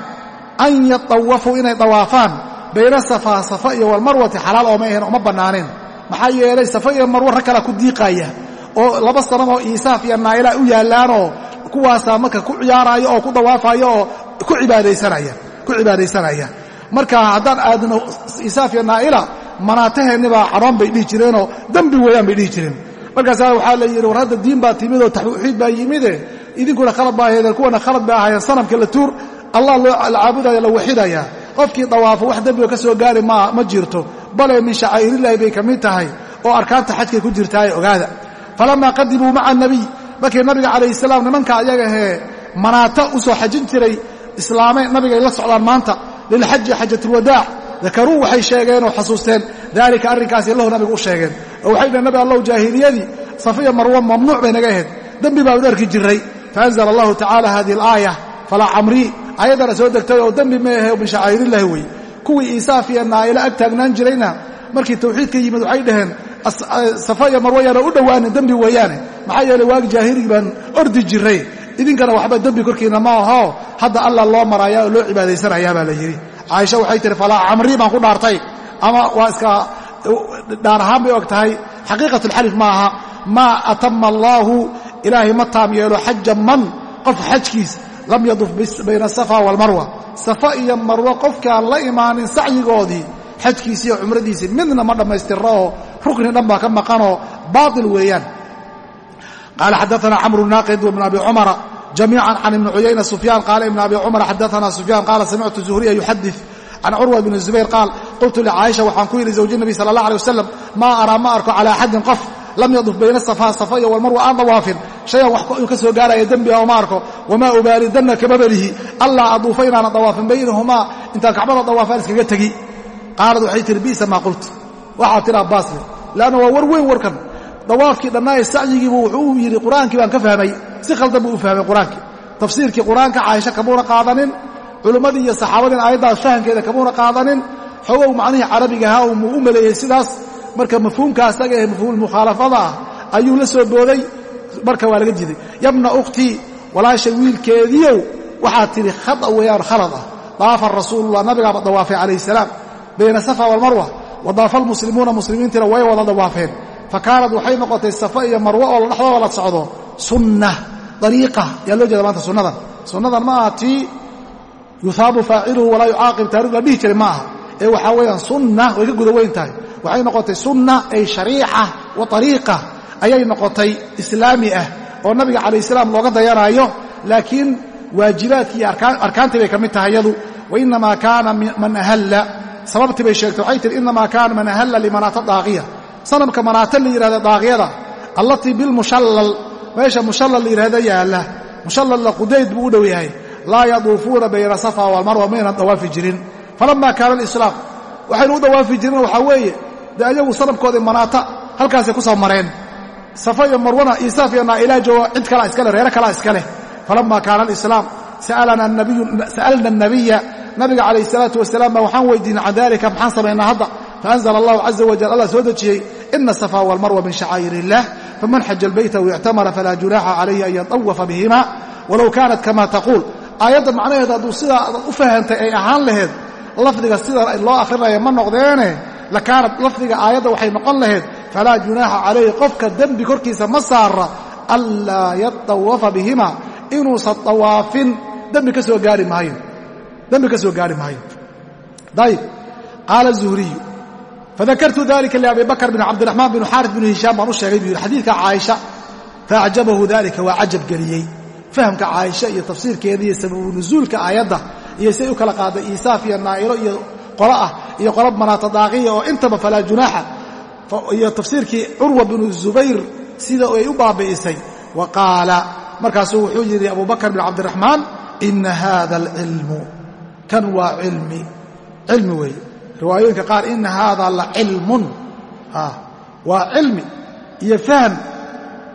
an yatawafuu inay dawaafaan bayna safaa safa iyo walmarwati xalaal ooma ooma bannaaneen maxaa yeelay safa iyo marwo rag kala ku diiqaaya oo laba sanadoo iisaaf iyo naa'ila u yaallaanoo kuwaasaa marka ku ciyaaraayo oo ku dawaafaya oo ku cibaadaysanaya marka haddaan aadno iisaaf iyo naa'ila manaataheennibaa caroon bay dhihi jireenoo dembi weeyaan bay dhihi jireen. Markaasaa waxaa la yidhi war hadda diin baa timidoo tawxiid baa yimide idinkuna khalad baa ahaydeen kuwana khalad bay ahaayeen sanamka la tuur allah la caabudaya la waxidaya qofkii dawaafo wax dembiga ka soo gaari ma jirto bale min shacaa'irillahi bay ka mid tahay oo arkaanta xajkay ku jirtaaye ogaada. Falamaa qadimuu maca anabiy markii nabiga calayhi salaam nimanka ayaga hee manaata u soo xajin jiray islaame nabigay la socdaan maanta lilxaji xajatulwadaac dakaruu waxay sheegeen oo xasuusteen daalika arrinkaasi lahu nabigu u sheegeen. Oo waxay dhaheen nabi allahu jaahiliyadii safiya marwo mamnuuc bay naga ahayd dembi baan u arki jirray faanzala allahu tacaala hadihi alaaya falaa camrii ayaddana soo degtay oo dembi ma ahe min shacaa'irillahi wey kuwii iisaaf iyo naa'ilo ag taagnaan jirayna markii tawxiidka yimid waxay dhaheen safa iyo marwo yaana u dhowaanin dembi weeyaane. Maxaa yeeley waagi jaahiligi baan ordi jirray idinkana waxba dembi korkiinna ma aho hadda allah loo maraaya oo loo cibaadaysanayaa baa la yidhi. Caaisha waxay tihi falaa camrii baan ku dhaartay. Ama waa iska dhaar ahaan bay og tahay xaqiiqatulxalif ma aha. Maa atama allaahu ilaahay ma taam yeelo xaja man qof xajkiis lam yaduf bayna asafa waalmarwa safa iyo marwo qofkaan la imaanin sacyigoodii xajkiisiiyo cumradiisii midna ma dhammaystirro oo rukni dhan baa ka maqanoo baatil weeyaan. Qaala xadaana camru naaqid wbn abi cumara jamiican can ibni cuyayna sufyaan qaala ibn abi cumar xadaana sufyaan qaala samictu zuhriya yuxadid can curwa bni zubayr qaal qultu licaaisha waxaan ku yidhi zawji nabi sala allah alay wasalam maa araa ma arko calaa axadin qof lam yaduf bayna safaa safa iyo walmarwa aan dawaafin shayan wax ka soo gaaraya dembi ah oo ma arko wamaa ubaalidanna kama belihi allaa aduufa inaana dawaafin baynahumaa. Intaan kacbada dawaafaan iskaga tegi qaalad waxay tihi bi'sa maa qult waxaa tiri abbaasle leanna waa war weyn warkan. Dawaafkii dhannaaye sacyigiibu wuxuu u yidhi qur'aankii baan ka fahmay. Si khaldan buu u fahmay qur'aankii. Tafsiirkii qur'aanka caaisha kamuuna qaadanin. Culimmadii iyo saxaabadiin aayaddaas fahamkeeda kamuuna qaadanin. Xogow macnihii carabigahaa umuu u maleeyey sidaas marka mafhuumka asaga ee mafhuumulmukhaalafada ah ayuu la soo booday marka waa laga diiday. Yabna ukhtii walaashay wiilkeediiow waxaa tidhi khada weeyaan khalad ah. Daafa rasuulullah nabigaaba dawaafay calayhi salaam. Bayna safa walmarwa wa almuslimuuna muslimiintiina way wada dawaafeen. Fa kaanad waxay noqotay safa iyo marwo oo dhexdooda la socdo. Sunna dariiqa yaa loo jeeda maanta sunnadan sunnadan ma aha tii yuhaabu faaciluhu walaa yucaaqib taariku la dhihi jiray ma aha. Ee waxaa weeyaan sunna way ka guda weyn tahay waxay noqotay sunna ay shariica wa ariiqa ayay noqotay islaami ah oo nabiga calayh salaam looga dayanaayo laakiin waajibaadkii iyo arkaantii bay ka mid tahay yadu. Wainamaa kaana man ahalla. Sababtii bay sheegtay waxay tihi inamaa kaana man ahalla limanaata daaqiya sanamka manaata la yidhahda daaqyada allatii bilmushallal meesha mushallal la yidhahda yaalla. Mushallalla qudayd buu u dhow yahay. Laa yaduufuuna bayna safa walmarwa maynan dawaafi jirin. Falamma kaana alislaam. Waxaynu u dawaafi jireen waxaa weeye dee ayagu sanabkoodii manaata halkaasay ku soo mareen. Safa iyo marwana isaaf iyo naa'ilaajo cid kalaa iska leh reere kalaa iska leh falamma kaana alislaam sa'alna anabiya nabiga calayh salaatu wasalaam baa waxaan weydiinay can dalika maxaan samaynaa hadda? Faanzla allahu caza wajal allah soo dejiyey ina asafa walmarwa min shacaa'ir illah faman xaja albayta waictamara falaa junaaxa calayhi an yatawafa bihima walow kaanat kama taquul aayadda macnaheeda hadduu sidaa u fahantay ay ahaan laheyd lafdiga sida loo akhrinaya ma noqdeene lakaanad lafdiga aayadda waxay noqon lahayd falaa junaaxa calayhi qofka dembi korkiisa ma saara anlaa yatawafa bihima inuusan tawaafin. Dembi ka soo gaari maayo. Dembi ka soo gaari maayo. Dayib. Qaala zuhriyu fadakartu dalika liabi bakr bin cabdiraxmaan bin xaaris bin hishaam baan u sheegay buu yidhi. Xadiidka caaisha faacjabahu dalika waa cajab geliyey. Fahamka caaisha iyo tafsiirkeeda iyo sababu nusuulka aayadda iyo siay u kala qaaday iisaaf iyo naa'ilo iyo qolo ah iyo qolo manaata daaqiya oo intaba falaa junaaxa. Iyo tafsiirkii curwa binu zubayr sida ay u baabi'isay. Wa qaala markaasuu wuxuu yidhi abu bakr bin cabdiraxmaan ina hada alcilmu kan waa cilmi cilmi weeye. Riwaayooyinka qaar ina haada la cilmun waa cilmi iyo fahm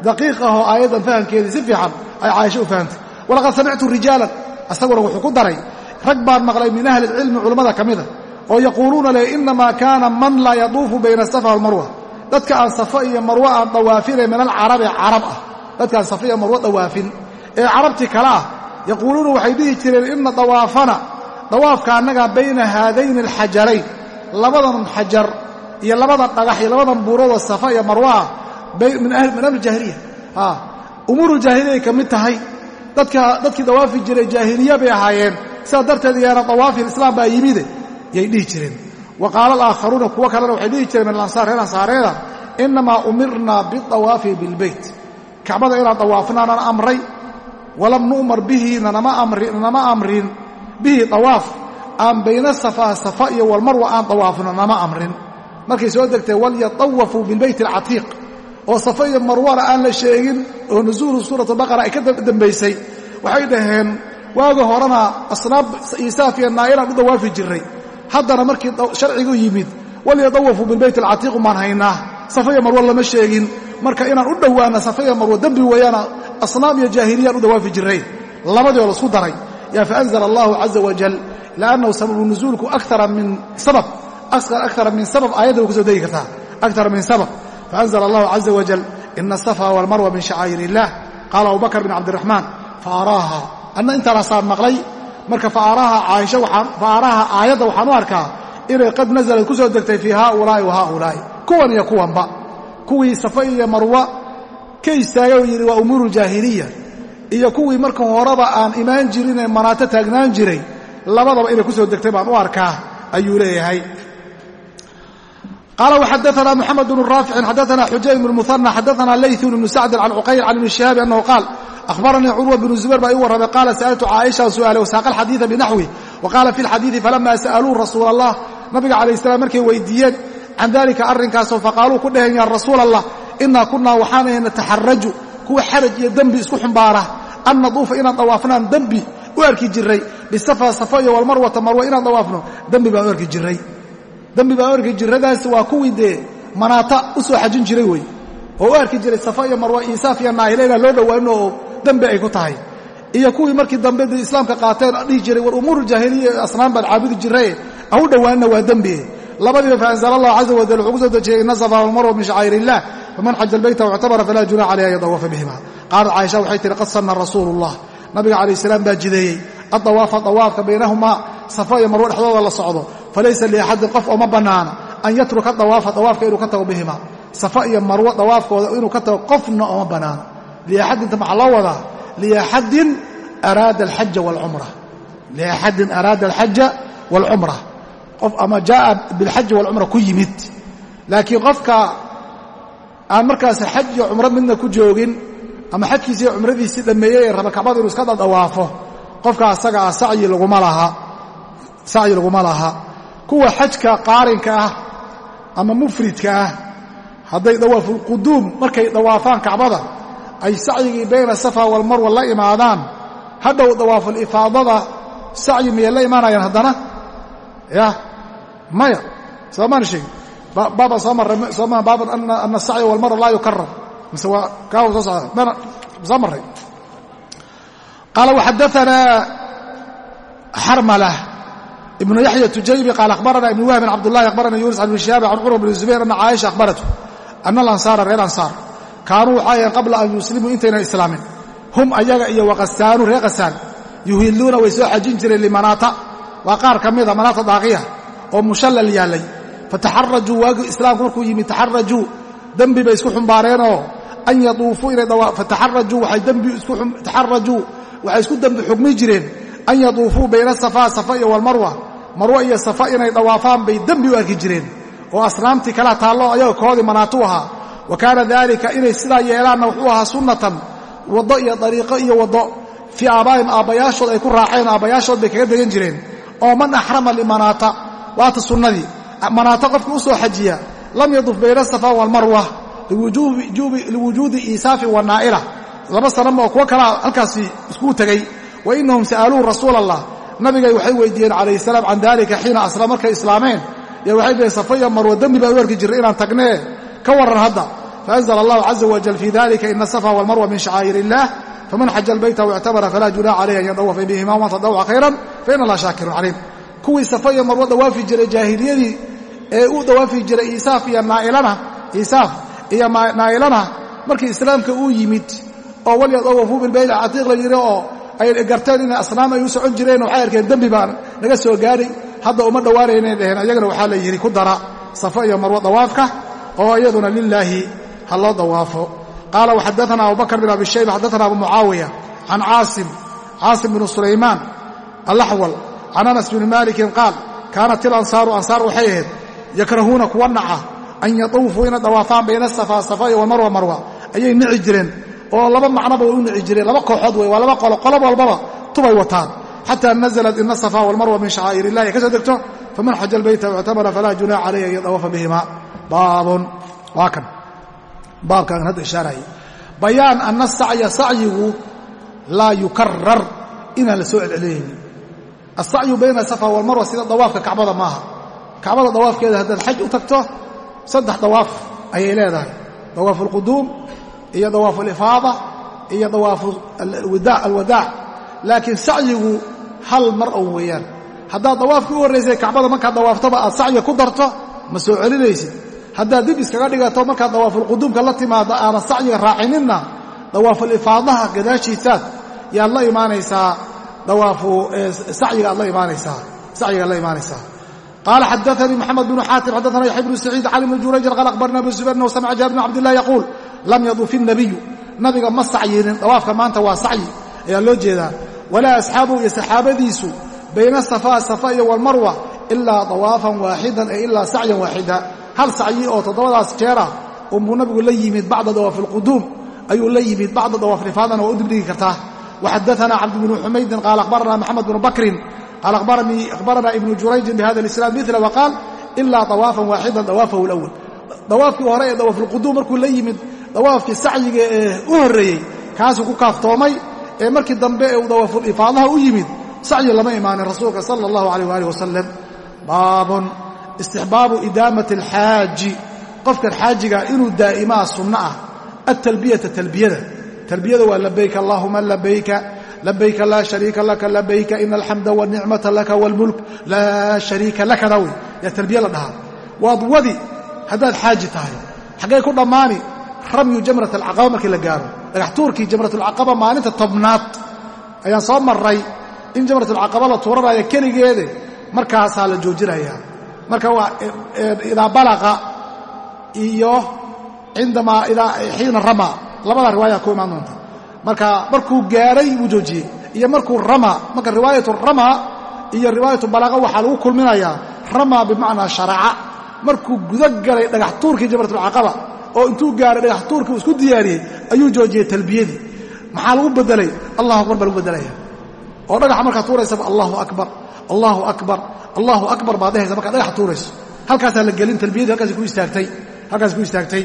daqiiq ahoo aayaddan fahamkeedii si fiican ay caaisha u fahamtay. Walaqad samictu rijaalan isaguna wuxuu ku daray rag baan maqlay min ahli ilcilmi culammada ka mida oo yaquuluuna leh inamaa kaana man laa yaduufu bayna asafa walmarwa dadka aan safa iyo marwo aan dawaafine min alcarabi carab ah. Dadka aan safa iyo marwo dawaafin ee carabti kale ah waxay dhihi jireen ina dawaafana dawaafka annaga bayna haadayni alxajarayn. Labadan xajar iyo labadan dhagax iyo labadan buuroodoo safa iyo marwo ah min ahlijaahiliya umuuru jaahiliyay ka mid tahay. Dadkii dawaafi jiray jaahiliya bay ahaayeen. Sidaa darteed yaana dawaafin islaam baa yimide yay dhihi jireen. Wa qaala alaakharuuna kuwo kalena waxay dhihi jireen min alansaar reer ansaareeda inamaa umirna bidawaafi bilbeyt kacbada inaan dawaafnaanan amray walam nu'mar bihi nanama amrin. Bihi dawaaf aan bayna safa safa iyo walmarwa aan dawaafno nama amrin. Markay soo degtay walyatawafuu bilbeyt alcatiiq. Oo safa iyo marwana aan la sheegin oo nusuulu suurat baqara ay ka dambaysay waxay dhaheen waaga horena asnaab iyo naa'ilaan u dawaafi jirray haddana markii sharcigu yimid walyadawafuu bilbeyt alcatiiqu maan haynaa. Safa iyo marwo lama sheegin. Marka inaan u dhowaana safa iyo marwo dembi weeyaana asnaam iyo jaahiliyaan u dawaafi jirray. Labadii oo la isku daray. Yaa faanzla allahu caza wajal liannahu sababu nusuulku akara min sabab. Akara min sabab aayadda way ku degi kartaa. Akara min sabab. Faanzla allahu caza wajal ina asafa walmarwa min shacaa'ir illah qaala abubakr bin cabdiraxmaan faaraaha anna intaanasaan maqlay marka faaraaha aayadda waxaan u arkaa inay qad nasalad ku soo degtay fii haaulaa'i wa haaulaa'i. Kuwan iyo kuwanba. Kuwii safa iyo marwa ka istaagay oo yidhi waa umuuru jaahiliya. Iyo kuwii marka horeba aan imaan jirin ee manaato taagnaan jiray labadaba inay ku soo degtay baan u arkaa ayuu leeyahay. Qaala wxadaana mxamed bnu raaficin xadaana xujayn bn muhanى xadaana layثun ibnu sacdin can cuqayl can ibni shihaabi anahu qaal ahbaranii curwa bnu zubayr baa ii warramay qaala sa'altu caaisha su'aalay wasaaqa alxadiida binaxwi wa qaala fi lxadiidi falama sa'aluu rasuula allah nabiga calayh salam markay weydiiyeen can dalika arrinkaasoo faqaaluu ku dhaheen yaa rasuula allah inaa kunaa waxaanay nataxaraju kuwa xaraj iyo dembi isku xumbaara an naduufa inaan dawaafnaan dembi u arki jiray bisafa safa iyo walmarwata marwa inaan dawaafno dembi baan u arki jiray dembi baan u arki jirradaas waa kuwii dee manaata u soo xajin jiray wey oo u arki dembi ay ku tahay. Iyo kuwii markii dambe islaamka qaateen dhihi jiray war umuuru jaahiliya asnaan baan caabudi jiraye aan u dhowaanina waa dembi labadiiba faanzala allahu caza wajal wuxuu ku soo dejiyey ina safa walmarwa min shacaa'ir illah faman xaja albayta wاctabara falaa junaxa calayh an yadawafa bihima. Qaalat caaisha waxay tihi qad sanna rasuulu اllah nabiga calayh salaam baa jideeyey adawaafa dawaafka baynahumaa safa iyo marwo dhexdooda la socdo falaysa liaxadin qof ooma bannaana an yatruka dawaafa dawaafka inuu ka tago bihima safa iyo marwo dawaafkooda inuu ka tago qofna ooma bannaana liaxadinta maxaa loo wadaa liaxadin araada alxaja waalcumra liaxadin araada alxaja waalcumra qof ama jaa'a bilxaji walcumra ku yimid laakiin qofka aan markaas xaj iyo cumro midna ku joogin ama xajkiisi iyo cumradiisii dhammeeyey ee raba kacbada inuu iska dadawaafo qofka asaga ah sacyi laguma laha kuwa xajka qaarinka ah ama mufridka ah hadday dawaafulquduum markay dawaafaan kacbada ay sacyigii bayna safa walmarwa la imaadaan hadhow dawaafulifaadada sacyi miyay la imaanayaan haddana? Ya maya soomaan sheegin. Baabaan soo marray sooma baaban ana asacya walmara laa yukarar mise waa kaawa soo socda mana soo marray qaala waxadaanaa xarmala ibnu yaxya tujaybi qaal akhbarana ibnu wahbin cabdullahi akhbarana yunis can ibni shihaabi can curwa bni zubayr ana caaisha akhbaratu ana alansaara reer ansaar kaanuu waxay ahayn qabla an yuslimuu intaynan islaamin. Hum ayaga iyo waqasaanu reer qasaan yuhilluuna way soo xajin jireen limanaata. Waa qaar ka mida manaata daaqiya oo mushallal yaallay. Fataxarajuu waagii islaamku markuu yimid taxarajuu dembi bay isku xumbaareenoo an yaduufuu inay fataxarajuu waxay isku dembi xugmi jireen. An yaduufuu bayna safa safa iyo walmarwa marwo iyo safa inay dawaafaan bay dembi u arki jireen. Oo asnaamtii kala taallo ayaga koodii manaatu ahaa wa kaana daalika inay sidaa yeelaanna wuxuu ahaa sunnatan waddo iyo dariiqo iyo waddo fii aabaa'ihim aabbayaashood ay ku raaceen aabbayaashood bay kaga degan jireen. Oo man axrama limanaata waata sunnadii. Manaata qofka u soo xajiya lam yaduf bayna safa walmarwa liwujuudi iisaafin wa naa'ila. Laba sanama oo kuwo kalaa halkaasi iskuu tegey wa innahum sa'aluu rasuula allah nabigay waxay weydiiyeen calayhi salaam can daalika xiina aslam markay islaameen. Yo waxay dhaheen safa iyo marwa dembi baan u arki jirray inaan tagnee ka warran hadda. Faanzla allahu caza wajal fii dalika ina asafa walmarwa min shacaa'ir illah faman xaja albayta wاctabara falaa junaxa calayh an yadawafa bihima waman tadawca khayran fain allah shaakirun caliim kuwii safa iyo marwo dawaafi jiray jaahiliyadii ee u dawaafi jiray iisaaf iyo naailana markii islaamka uu yimid oo walyadawafuu bilbayt catiiq la yidhi oo ay garteen inay asnaam ay u socon jireen waxay arkeen dembi baan naga soo gaadhay hadda uma dhowaanaynay dheheen oo iyaduna lilaahi ha loo dawaafo. Qaala waxadaana abubakr bin abi shayba xadaana abu mucaawiya can caasim caasim bnu sulaymaan alaxwal can anas bni malikin qaal kaanat ilansaaru ansaar waxay ahayd yakrahuuna kuwa naca an yatuufuu inay dawaafaan bayna safa safa iyo walmarwa marwa. Ayay nici jireen oo laba macnoba way u nici jireen laba kooxood wey waa laba qolo qolob walbaba tubay wataan. Xata naزlat ina asafa walmarwa min shacaa'ir illahi ka degto faman xaja albayta wاctamara falaa junaxa calayh an yadawafa bihima baabun. Waa kan. Baabkaan hadda ishaarayay bayaan ana sacya sacyigu laa yukarar inaan la soo celcelinaynin asacyu bayna asafa walmarwa sida dawaafka kacbada maaha. Kacbada dawaafkeeda haddaad xaj u tagto saddex dawaaf ayay leedahay. Dawaafu alquduum iyo dawaafu alifaada iyo dawaafu alwadaac. Laakiin sacyigu hal mar own weeyaan. Haddaad dawaafkii u horraysay kacbada markaad dawaaftaba aad sacyiga ku darto ma soo celinaysid haddaad dib iskaga dhigato markaad dawaafulquduumka la timaado aanad sacyiga raacininna dawaafulifaadaha gadaashiisaad yaad la imaanaysaa dawaafu sacyiga aad la imaanaysaa sacyigaad la imaanaysaa. Qaala xadaanii moxamed bnu xaatim xadaana yaxya bnu saciid cali bnu jurayjin qaal akhbarna abu zubayr anhu samica jaabir bn cabdillah yaquul lam yaduf innabiyu nabiga ma sacyinin dawaafka maanta waa sacyi ayaa loo jeedaa. Walaa asxaabuhu iyo saxaabadiisu bayna safa safa iyo walmarwa ilaa dawaafan waaxidan ee ilaa sacyan waaxida hal sacyi oo toddobadaas jeera unbuu nabigu la yimid bacda dawaafi alquduum ayuu la yimid bacda dawaaf lifaadana waa u dibdhigi kartaa waxadaana cabd bnu xumaydin qaala akhbarana maxamed bnu bakrin qaala akhbarana ibnu jurayjin bihada isnaad mila waqaal ilaa dawaafan waaxidan dawaafahu lawal dawaafkii hore ee dawaafulquduum markuu la yimid dawaafkii sacyiga ee u horreeyey kaasuu ku kaaftoomay ee markii dambe ee uu dawaafulifaadaha u yimid sacyi lama imaanin rasuulka sala allahu alayh waalih wasalam baabun istixbaabu idaamati alxaaji. Qofkan xaajiga inuu daa'imaa sunno ah altalbiyata talbiyada. Talbiyada waa labayka allahuma labayka labayka laa shariika laka labayka ina alxamda wanicmata laka wاlmulk laa shariika lakana wey yaa talbiya la dhahaa. Waad wadi haddaad xaaji tahay. Xaggay ku dhammaani ramyu jamrat alcaqaba markii la gaaro. Dhagax tuurkii jamratulcaqaba maalinta tobnaad. Ayaan soo marray in jamratulcaqaba la tuuranayo keligeede markaasaa la joojinayaa marka waa idaa balaqa iyo cindamaa xiina rama. Labada riwaaya ku imaan doonta. Marka markuu gaaray wuu joojiyey. Iyo markuu rama marka riwaayatu rama iyo riwaayatu balaqa waxaa lagu kulminayaa rama bimacnaa sharaca. Markuu guda galay dhagax tuurkii jamratulcaqaba oo intuu gaaray dhagax tuurkii uu isku diyaariyey ayuu joojiyey talbiyadii. Maxaa lagu bedelay allahu akbar baa lagu bedelaya oo dhagaxa markaad tuuraysaba allahu akbar allahu akbar allahu akbar baad dhehaysa markaad dhagax tuurayso. Halkaasaa la gelin talbiyadii halkaas ku istaagtay.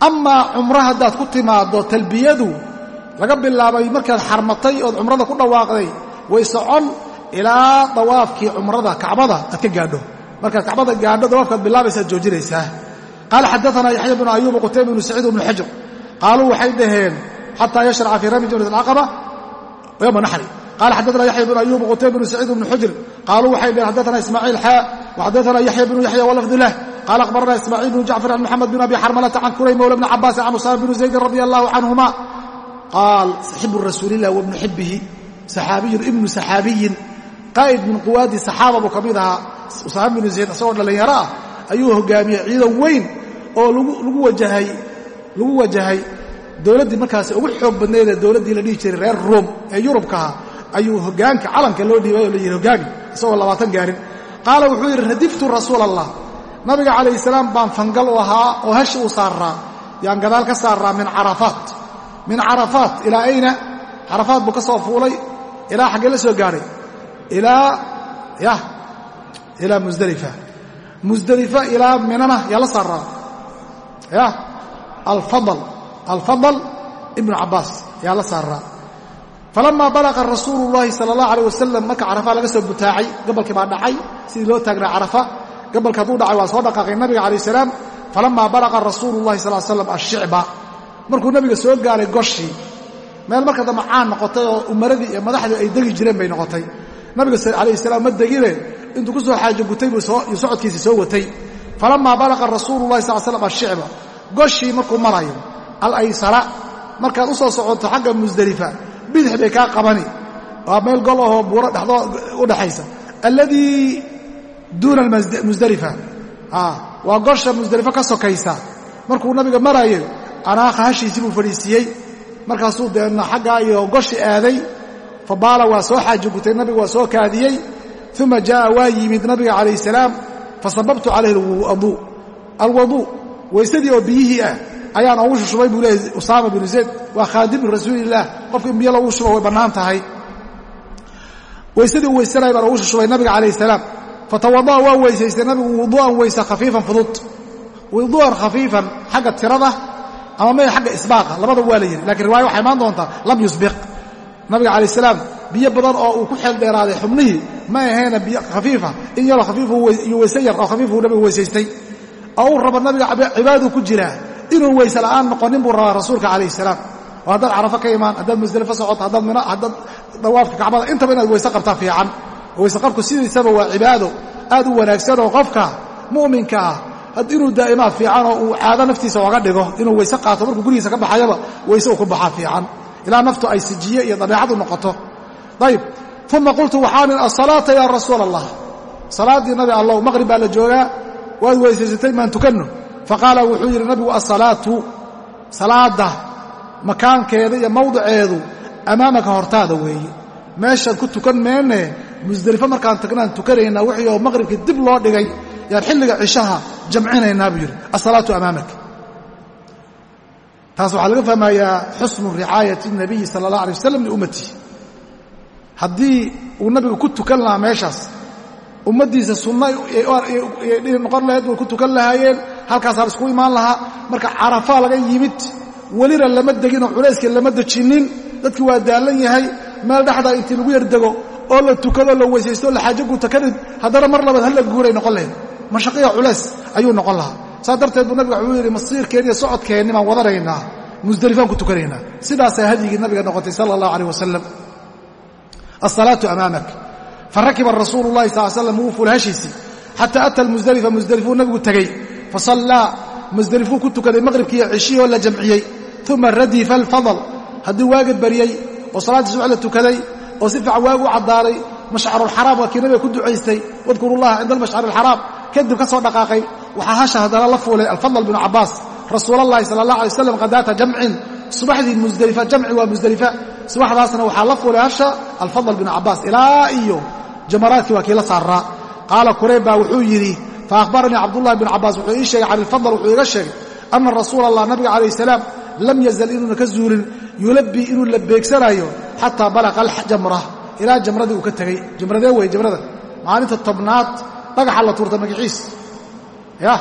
Amaa cumro haddaad ku timaaddo talbiyadu laga bilaabay markaad xarmatay ood cumrada ku dhawaaqday way socon ilaa dawaafkii cumrada kacbada aad ka gaadho. Markaad kacbada gaadho dawaafkaad bilaabaysaad joojinaysaa. Qaala xadaana yaxya bnu ayuub qutayba bnu saciid bnu xajr qaaluu waxay dhaheen xataa yashraca fii rami jamrat alcaqaba yowma naxri qala xadaana yaxya bnu ayuub qutayba bnu saciid bnu xujr qaaluu waxay dhaheen xadaana ismaaciil xaa waxadaana yaxya bnu yaxya walafdu lah qala akhbarana ismaaciil bnu jacfar can moxamed bn abi xarmalata can kuray mawla bni cabaasin can usaama bnu zaydin radi allahu canhuma qaal xibu rasuulilah wabnu xibihi saxaabiyun ibnu saxaabiyin qaa'id min quwaadi saxaaba buu ka mid ahaa usaama bnu zayd isagoo dhallinyaro ah ayuu hogaamiyey ciidan weyn oo lagu wajahay dowladdii markaas ugu xoog badnaydee dowladdii la dhihi jiray reer ruom ee yurubkaha ayuu hogaanka calanka loo dhiibay oo la yidhi hogaami isagoo labaatan gaarin. Qaala wuxuu yidhi radiftu rasuula allah nabiga calayhi salaam baan fangal u ahaa oo hashi u saaraa yaan gadaal ka saaraa min carafaat. Min carafaat ilaa ayna? Carafaat buu ka soo fuulay. Ilaa xaggee la soo gaadhay ilaa yah ilaa musdelifa musdelifa ilaa minana yaa la saaraa yah alfadal alfadal ibnu cabbaas yaa la saaraa falamaa balaqa rasuulu llahi sala allah alayh wasalam marka carafa laga soo butaacay gobolkii baa dhacay sidii loo taagnaa carafa gobolka hadduu dhacay waa soo dhaqaaqay nabiga calayh salaam falamaa balaqa rasuulu sal slam ashicba markuu nabiga soo gaaray goshii meel marka dambe caan noqotay oo umaradii iyo madaxdii ay degi jireen bay noqotay nabiga calayhi salaam ma degine intuu ku soo xaajo gutay buu socodkiisii soo watay falamaa balaqa rasuulu sal slam ashicba goshii markuu marayo alaysara markaad u soo socoto xagga musdelifa bidix bay kaa qabani. Waa meel gol ahoo buuro u dhaxaysa. Alladii duuna musdelifa waa gosha musdelifo ka sokaysa. Markuu nabiga maraayo anaaqa hashiisii buu fadhiisiiyey markaasuu deedna xaggaa iyo goshi aaday. Fabaala waa soo xaaji gutay nabiga waa soo kaadiyey. Uma jaa'a waa yimid nabiga calayh salaam. Fasababtu calayhi alwaduu alwaduu waysadii oo biyihii ah. Ayaan ugu shushubay buu leeyahy usaama binu zayd waa khaadimu rasuulillaah qofka biyo lagu shubo way bannaan tahay. Waysadii u weysanaya baan ugu shushubay nabiga calayh salaam. Fatawada'a waa weysaystay. Nabigu wuduu'an weysa khafiifan fudud. Wuduu'an khafiifan xagga tirada ama maya xagga isbaaqa labada waa la yidhi. Lakiin riwaaya waxay imaan doontaa lam yusbiq. Nabiga calayh salaam biyo badan oo uu ku xeel dheeraaday xubnihii ma ahayna biyo khafiifa in yaroo khafiifu iyo weyse yar oo khafiifuu nabigu weysaystay. Oo uu rabo nabiga cibaadadu ku jiraa inuu weyse la'aan noqonin buu rabaa rasuulka calayh salaam oo haddaad carafo ka imaan haddaad socoto haddaad mina haddaad dawaafka kacbada intaba inaad weyse qabtaa fiican. Weyse qabku sidiisaba waa cibaado. Aad u wanaagsan oo qofka mu'minka ah inuu daa'imaad fiican oo uu caado naftiisa oga dhigo inuu weyse qaato markuu gurigiisa ka baxayaba weyse uu ku baxaa fiican. Ilaa naftu ay sijiye iyo dabeecad u noqoto. Ayib uma qultu waxaan idhi asalaata yaa rasuula allah salaaddii nabi allow maqrib baa la joogaa waad weysaysatay maan tukanno faqaala wuxuu makaankeeda iyo mawdiceedu amaamaka hortaada weeye meeshaad ku tukan meenne musdelifo markaan tagnaan tukanaynaa wixii oo maqribkii dib loo dhigay yaan xilliga cishaha jamcinaynaa buu yidhi asalaatu amaamak taas waxaa laga fahmayaa xusnu ricaayati nabiyi sala allah alay wasalam liummatihi haddii uu nabigu ku tukan lahaa meeshaas ummaddiisa sunna noqon lahayd way ku tukan lahaayeen halkaasaa la isku imaan lahaa marka carafaa laga yimid welina lama deginoo culayskii lama dejinnin dadkii waa daallan yahay meel dhexdaa intii lagu yardego oo la tukado la weysaysto la xaajo guuta kadib haddana mar labaad halla guuray noqon lahayd. Mashaqiya culays? Ayuu noqon lahaa. Saas darteed buu nabiga wuxuu yidhi masiirkeen iyo socodkeenni baan wadanaynaa musdelifaan ku tukanaynaa. Sidaasaa hadyigii nabiga noqotay sala allah alayh wasalam asalaatu amaamak farakiba rasuulu llahi sal slam wuu fuula hashiisii xataa ata almusdelifa musdelifuu nabigu tegey fasallaa musdelifuu ku tukaday maqhribkiiyo ceshihii oo la jamciyey. Uma radifa alfadl. Haddii waagad baryey oo salaaddii subax la tukaday oo si fiican waagu u caddaaday mashcarulxaraam waa kii nabiga ku ducaystay. Wadkuru llaha cinda almashcari alxaraam kadib ka soo dhaqaaqay waxaa hasha haddana la fuulay alfadl binu cabbaas. Rasuul allahi sala allah alay waslam qadaata jamcin. Subaxdii musdelifa jamci waa musdelifa subaxdaasna waxaa la fuulay hasha alfadl binu cabbaas. Ilaa iyo jamaraadkii waa kii la saaraa qaala kurayb baa wuxuu yidhi faahbaranii cabdullahi bn cabbaas wuxuu ii sheegay can ilfadl wuxuu iga sheegay ana rasuula allah nabiga calayh salaam lam yazal inuuna ka zuulin yulabii inuu la beegsanaayo xataa balaqa aljamra ilaa jamradii uu ka tegey jamradee wey jamrada maalinta tobnaad dhagaxa la tuurta magaciis yah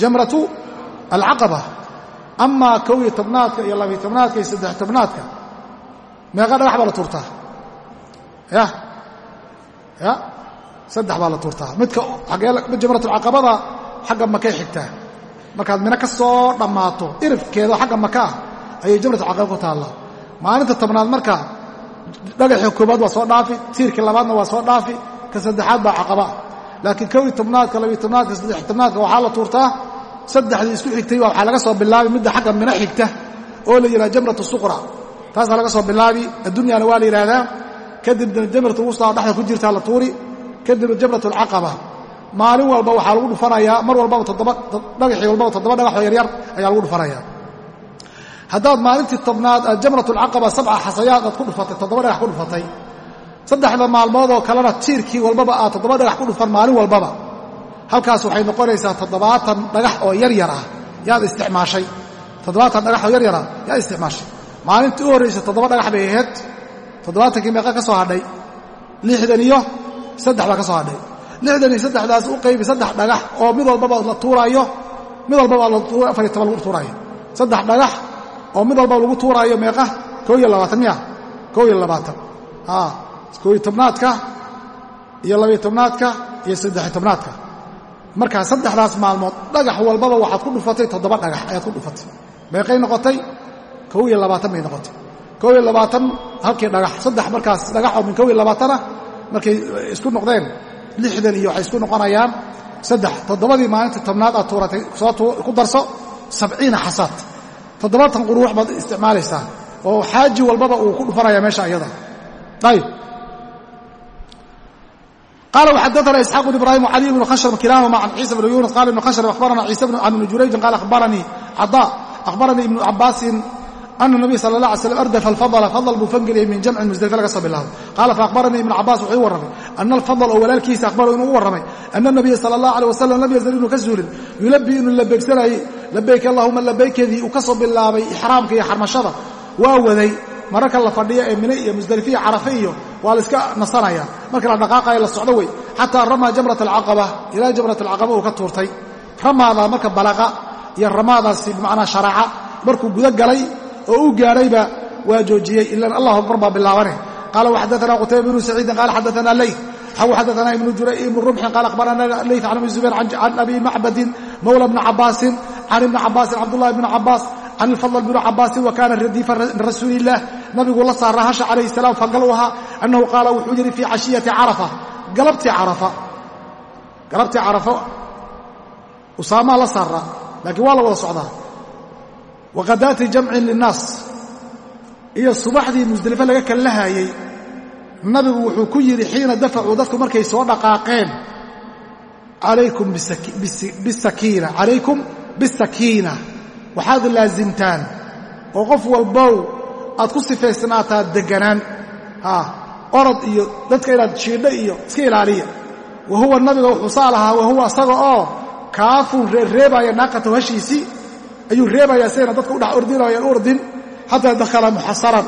jamratu alcaqaba amaa kow iyo tobnaadka iyo labiyo tobnaadka iyo saddex tobnaadka meeqa dhagax baa la tuurtaa ya saddex baa la tuurtaa. Midka jamratulcaqabada xagga makay xigtaa. Markaad mino ka soo dhammaato irifkeeda xagga maka ah ayay jamratulcaqaba ku taallaa maalinta tobnaad marka dhagaxii koobaad waa soo dhaafi tiirkii labaadna waa soo dhaafi ka saddexaad baa caqabaa laakiin kow iyo tobnaadka labiyo tobnaadka saddex tobnaadka waxaa la tuurtaa saddexdii isku xigtay waxaa laga soo bilaabi midda xagga mino xigta oo la yidhaha jamratu suqra. Taasaa laga soo bilaabi addunyana waa la yidhaahdaa kadibna jamratu wustaa dhexda ku jirtaa la tuuri kadibna jamrat alcaqaba maalin walba waxaa lagu dhufanayaa mar walbaba dhagaxii walbaba toddoba dhagaxoo yaryar ayaa lagu dhufanayaa. Haddaad maalintii tobnaad jamrat alcaqaba sabca xasayaad aad ku dhufatay toddoba dhagax ku dhufatay. Saddexda maalmoodoo kalena tiirkii walbaba aad toddoba dhagax ku dhufan maalin walbaba. Halkaas waxay noqonaysaa toddobaatan dhagax oo yaryar ah. Yaad isticmaashay. Toddobaatan dhagax oo yaryar ah yaad isticmaashay. Maalintii u horraysa toddoba dhagax bay ahayd. Toddobaatankii meeqa ka soo hadhay. Lixdan iyo saddex baa ka soo hadhay. Lixdan iyo saddexdaas u qaybi saddex dhagax oo mid walbaba la tuuraayo mid walbaba afariy toban lagu tuuraayo saddex dhagax oo mid walbaba lagu tuuraayo meeqa koo iyo labaatan miya koo iyo labaatan. Koo iyo tobnaadka iyo labiyo tobnaadka iyo saddexiy tobnaadka. Markaa saddexdaas maalmood dhagax walbaba waxaad ku dhufatay toddoba dhagax ayaad ku dhufatay. Meeqay noqotay kow iyo labaatan bay noqotay. Kow iyo labaatan halkii dhagax saddex markaas dhagax oo min kow iyo labaatanah markay isku noqdeen lixdan iyo waxay isku noqonayaan saddex toddobadii maalinta tobnaad aad tuuratay soo ku darso sabciina xasaad. Toddobaatan quru wax baad isticmaalaysaa oo xaaji walbaba uu ku dhufanaya meesha iyada ayib qala wxadana isxaaq bn ibrahim wcali bn khashm kilaahuma can ciisa bn yunas qala ibn khashm abarana ciisa an ibn jurayjin qaala abaranii cada akhbaranii ibnu cabaasin ana nabiy sal la ala slm ardafa alfadla fadl buu fangeliyey min jamcin musdelife laga soo bilaabo qaala faahbaranii ibn cabaas wuxuu ii warramay ana alfadl oo walaalkiisa akhbaro inuu u warramay ana nabiya sala allah aleh wasalam lam yazal inuu ka suulin yulabii inuu labeegsanayey labayk allahuma labaykedii uu ka soo bilaabay ixraamka iyo xarmashada waa waday mararka la fadhiyo ee mine iyo musdelife iyo carafe iyo waa layska nasanaya marka la dhaqaaqayo la socdo wey xataa ramaa jamrat alcaqaba ilaa jamrat alcaqaba uu ka tuurtay ramaadaa marka balaqa iyo ramaadaasi bimacnaa sharaaca markuu guda galay oo u gaadhayba waa joojiyey ilan allahu akbar baa bilaabane. Qaala waxadaana qutayba bnu saciidin qaala xadaana leyt xaw xadaana ibnu rumxin qaala akhbarana leyt can abi zubayr can abi macbadin mawla bni cabaasin can ibni cabaasin cabdullahi bni cabaas can ilfadl bnu cabaasin wa kaana radiifa rasuuli illah nabigu la saaraa hasha calayhi salaam ahaa annahu qaala wuxuu yidhi fii cashiyati carafa. Galabtii carafa. Galabtii carafa usaamaa la saaraa laakiin waa la wada socdaa wa qadaati jamcin linnaas. Iyo subaxdii musdelifo laga kallahaayey nabigu wuxuu ku yidhi xiina dafacuu dadku markay soo dhaqaaqeen calaykum bisakiina waxaad laasimtaan oo qof walbow aad ku sifaysnaataa deganaan orod iyo dadka inaad jiidho iyo iska ilaaliya. Wa huwa nabiga wuxuu saa lahaa wa huwa asaga oo kaafun reebreebaya naaqatahu hashiisii ayuu reebaya isagana dadka udhex ordinayaan u ordin. Xataa dakhala muxasaran.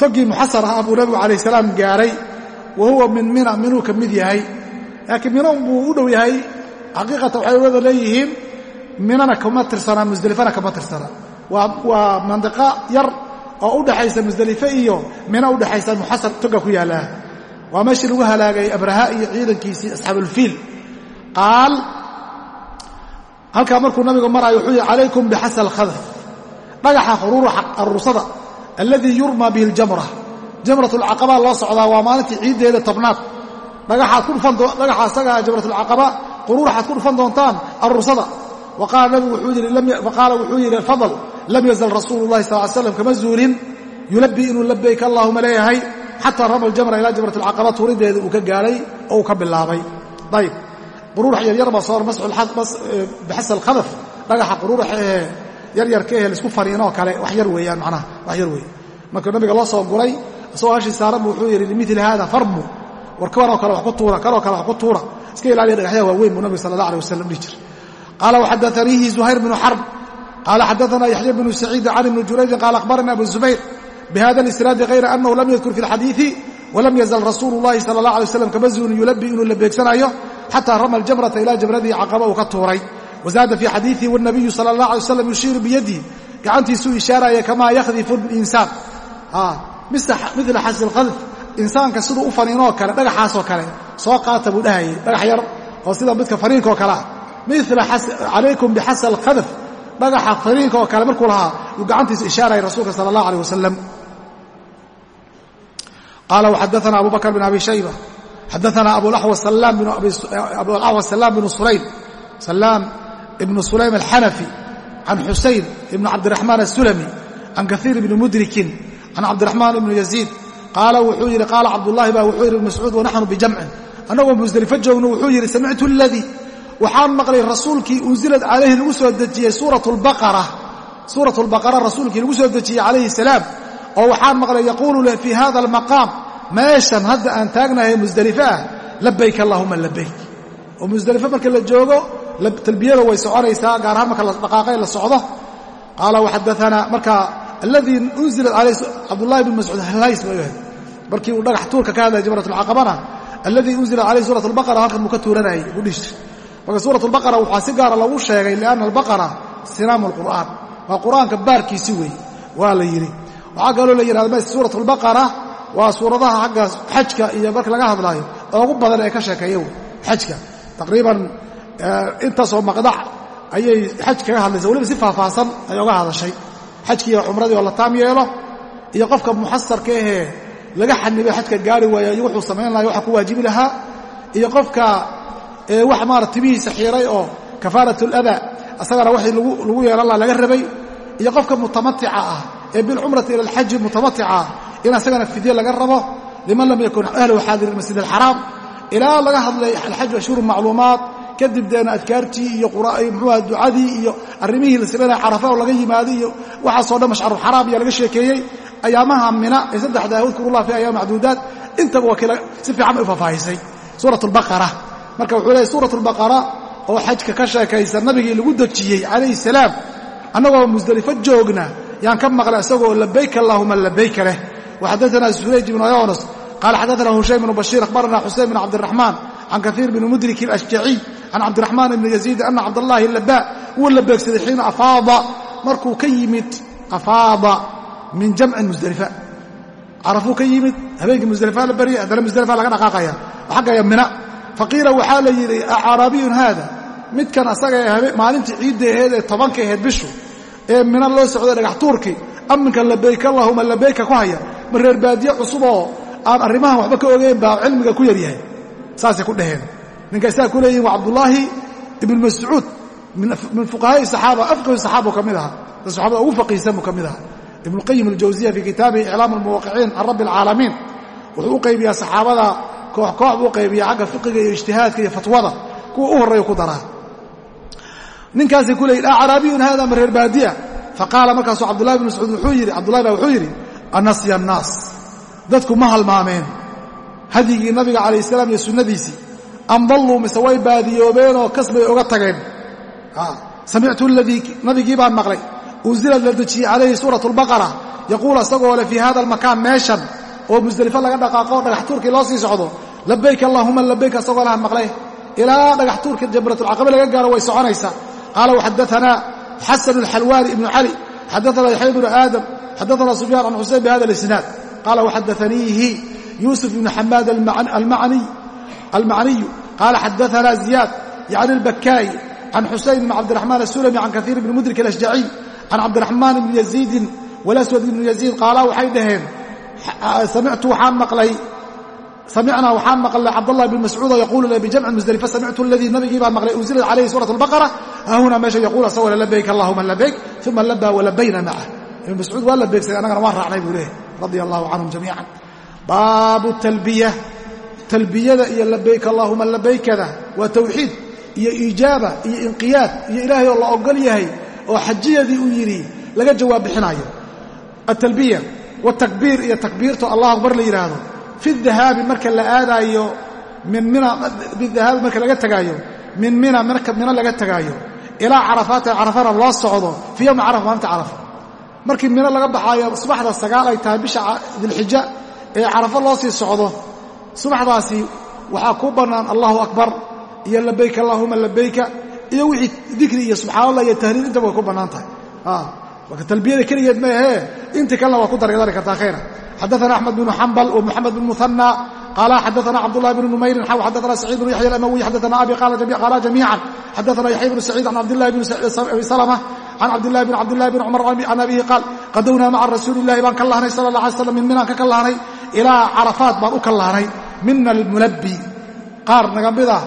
Togii muxasar ahaa buu nabigu calayh salaam gaaray. Wa huwa min mina minuu ka mid yahay. Laakiin mina buu u dhow yahay. Xaqiiqatan waxay wada leeyihiin minana kama tirsanaa musdelifana kama tirsana. Waa mandiqa yar oo u dhexaysa musdelife iyo mina u dhexaysa muxasar toga ku yaallaa. Waa meeshii lagu halaagay abraha iyo ciidankiisii asxaabulfiil qaal halkaa markuu nabigu maraayo wuxuu yihi calaykum bixasa alkhadaf dhagaxa aruursada alladii yurmaa bihi aljamra jamratulcaqaba loo socdaa waa maalintii ciiddeeda tobnaad dhagaxa asagaa jamratulcaqaba quruuraxaad ku dhufan doontaan aruursada faqaala wuxuu yidhi fadl lam yazal rasuulu lahi sal slam kama zuulin. Yulabi inuu labayk allahuma leeyahay xataa rama ljamra ilaa jamrat alcaqaba tuurideeda uu ka gaadhay oo uu ka bilaabay. Ayb quruurax yaryar baa soo bixasa alkhadaf dhagaxa quruuraxa ee yaryarka ehe la isku fariinoo kale wax yar weeyaan macnaha wax yar weeye markuu nabiga loo soo guray isagoo hashii saaran bu wuxuu yidhi limili hada farmu. War kanoo kale wax ku tuura kanoo kale wax ku tuura. Iska ilaaliya dhagaxyaha waaweyn buu nabiga sala allah alih wasalam dhihi jira qaala waxadaaniihi zuhayr bnu xarb qaala xadaana yaxya bnu saciid can ibni jurayjin qaala akhbarana abu zubayr bihada lisnaadi hayra anahu lam yadkur fi lxadiidi walam yazal rasuulu llahi sala allah alay waslam kama zuulin yulabi inuu la beegsanayo xataa rama aljamrata ilaa jamradii caqaba uu ka tuuray wazaada fii xadiidihi wanabiyu sala allah alay waslam yushiiru biyadihi gacantiisuu ishaaraya kamaa yakhdifu linsaan mila xasi lkhadf insaanka siduu u faniinoo kale dhagaxaasoo kale soo qaata buu dhahayay dhagax yar oo sida midka faniinkaoo kale ah mila calaykum bixasa alkhadf dhagaxa faniinka oo kale markuu lahaa yuu gacantiisa ishaaraya rasuulka sala allah aleh wasalam qaala waxadaana abu bakr bin abi shayba xadaana abulaxwas salaam bnu sulaym salaam ibnu sulaym alxanafi can xusayn ibnu cabdiraxmaan asulami can kaiir ibni mudrikin can cabdiraxmaan ibnu yaziid qaala wuxuu yidhi qaala cabdullaahi baa wuxuu yidhi mascuud wanaxnu bijamcin annagoo musdelifo joogno wuxuu yidhi samictu aladii waxaan maqlay rasuulkii unsilad calayhi lagu soo dejiyey suurat lbaqara rasuulkii lagu soo dejiyey calayhi salaam oo waxaan maqlay yaquulu leh fii hada almaqaam meeshan hadda aan taagnahay musdelifo ah labayk allahuma labayk oo musdelifo marka la joogo talbiyada way soconaysaa gaar ahaan marka la dhaqaaqay la socdo. Qaala waxadaana marka aladii unzilat calayh cabdullahi bn mascuud hays bay ahayd markii uu dhagax tuurka ka hadlaya jamrat alcaqabana alladii unzilat calayh suurat albaqara halkan buu ka tuuranayay buu dhihi marka suurat albaqara waxaa si gaara lagu sheegay lianna albaqara sinaamu alqur'aan waa qur'aanka baarkiisi weeye waa la yidhi. Waxaa kaloo la yidhahda suurat albaqara waa suuradaha xagga xajka iyo marka laga hadlaayo oogu badan ee ka sheekeeya wey xajka. Taqriiban intaasoo maqdac ayay xaj kaga hadlaysa weliba si faahfaahsan ay oga hadashay. Xajkii iyo cumradii oo la taam yeelo iyo qofka muxasarka ahee laga xanibay xajka gaari waaya iyo wuxuu samayn lahay waxa ku waajibi lahaa iyo qofka wax maara timihiisa xiiray oo kafaaratlada asagana waxii lagu yeelan laha laga rabay iyo qofka mutamatica ah ee bilcumrati ila alxaji mutamatica in asagana fidye laga rabo liman lam yakun ahluhu xaadir masjid alxaraam ilaa laga hadlay alxaju ashhuru macluumaat kadib deena adkaartii iyo mxuuha ducadii iyo arrimihii la sameynaya carafa oo laga yimaaday iyo waxaasoo dhan mashcaruxaraam ayaa laga sheekeeyey ayaamaha mina ee saddexda udkurullah fi ayaam macduudaat intaba waa si fiican bay u faahfaahisay. Suurat albaqara marka wuxuu leeyay suurat albaqara oo xajka ka sheekaysa nabigii lagu dejiyey calayhi salaam annagoo musdelifo joogna yaan waxadaana surayj ibnu yonos qaala xadaana hushaym bnu bashiir akhbarana xuseyn bn cabdiraxmaan can kaiir bni mudrik alashjaciy can cabdiraxmaan ibni yaziid ana cabdallaahi labaa wuu la beegsaday xiina afaada markuu ka yimid afaada min jamcin musdelifa carafuu ka yimid habeenkii musdelifa la baryay haddana musdelifa laga dhaqaaqaya xaggaya mina faqiila waxaa la yidhi acarabiyun haada midkan asaga maalintii ciidda aheed ee tobanka aheyd bishu ee mina loo socday dhagax tuurkii aminka labayk allahuma labayka ku haya ma reer baadiye cusuboo aan arrimahan waxba ka ogeyn baa cilmiga ku yaryahay. Saasay ku dhaheen. Ninka isaa ku leeyihiin waa cabdullaahi ibn mascuud min fuqahaai saxaaba afqahu saxaabu ka mid aha saxaabada ugu faqiihsan buu ka mid aha ibnuqayim aljawsiya fii kitaabihi iclaam almuwaqiciin can rabbi alcaalamiin wuxuu u qaybiyaa saxaabada koox koox buu qaybiyaa xagga fiqiga iyo ijtihaadka iyo fatwada. Kuwa u horreeya ku daraa. Ninkaasay ku leeyihiin acraabiyun hada ma reer baadiya faqaala markaasuu cabdullahi bn mascuud wuxuu yidhi cabdullahi baa wuxuu yidhi anasya annaas. Dadku ma halmaameen. Hadyigii nabiga calayh salaam iyo sunnadiisii. Am dalluu mise way baadiyoobeenoo kas bay oga tageen? Samictu ladii nabigii baan maqlay. Unsilad la dejiyey calayhi suurat lbaqara yaquul isagoo le fii hada almakaan meeshan oo musdelifo laga dhaqaaqo dhagax tuurkii loo sii socdo labayk allahuma labayk isagoo lahan maqlay. Ilaa dhagax tuurkii jamratulcaqabe laga gaaro way soconaysaa. Qaala waxadaanaa xasan alxalwaani ibnu cali xadaana yaxya bnu aadam xadaana sufyaan can xuseyn bihada lisnaad qaala waxadaaniihi yuusuf ibnu xamaad almacniyu qaala xadaana ziyaad yacni albakaa'i can xusayn bn cabdiraxmaan asulami can kaiir bni mudrik alashjaciy can cabdiraxmaan ibni yaziidin walaswad ibnu yaziid qaala waxay dhaheen samictu waxaan maqlay samicnaa waxaan maqlay cabdالlah bn mascuudo yaquulu le bijamci musdelifa samictu aladii nabigii baan maqlay unzilat calayhi suuraة اlbaqara hahuna meesha yaquul asagoo le labayk allahuma labayk uma labaa walabayna macah ibn mascuud waa labeegsaday annagana waan raacnay buu leehay radia allahu canhum jamiica baabu talbiya talbiyada iyo labayk allahuma labaykada waa tawxiid iyo iijaaba iyo inqiyaad iyo ilaahay oo la ogol yahay oo xajiyadii uu yidhi laga jawaab bixinaayo. Atalbiya watakbiir iyo takbiirto allah akbar la yidhaahdo fi dahaabi marka la aadaayo min mina bidahaabi marka laga tegaayo min mina marka mina laga tegaayo ilaa carafaata carafana loo socdo fii yowmi carafa maalinta carafa markii mino laga baxaayo subaxda sagaal ay tahay bisha dilxija ee carafo loo sii socdo subaxdaasi waxaa kuu bannaan allahu akbar iyo labayk allahuma labayka iyo wixii dikri iyo subxaan allah iyo tahliil intaba way ku bannaan tahay. Marka talbiyada keligeed ma ahee? Kalena waa ku darydari kartaa khayra. Xadaana axmed bnu xambal wa moxamed bn muhanى qaala xadaana cabdulahi bn numayrin xaw xadaana saciid bn yaxya alamawi xadaana abi qaala jamiican. Xadaana yaxya bnu saciid can cabdilahi bn abi salma can cabdilahi bn cabdilahi bn cumar can abihi qaal qadownaa maca rasuuli illahi baan ka lahnay sala اla alay slam min minaan ka ka lahnay ilaa carafaat baan u ka lahnay mina almulabbi qaar naga mida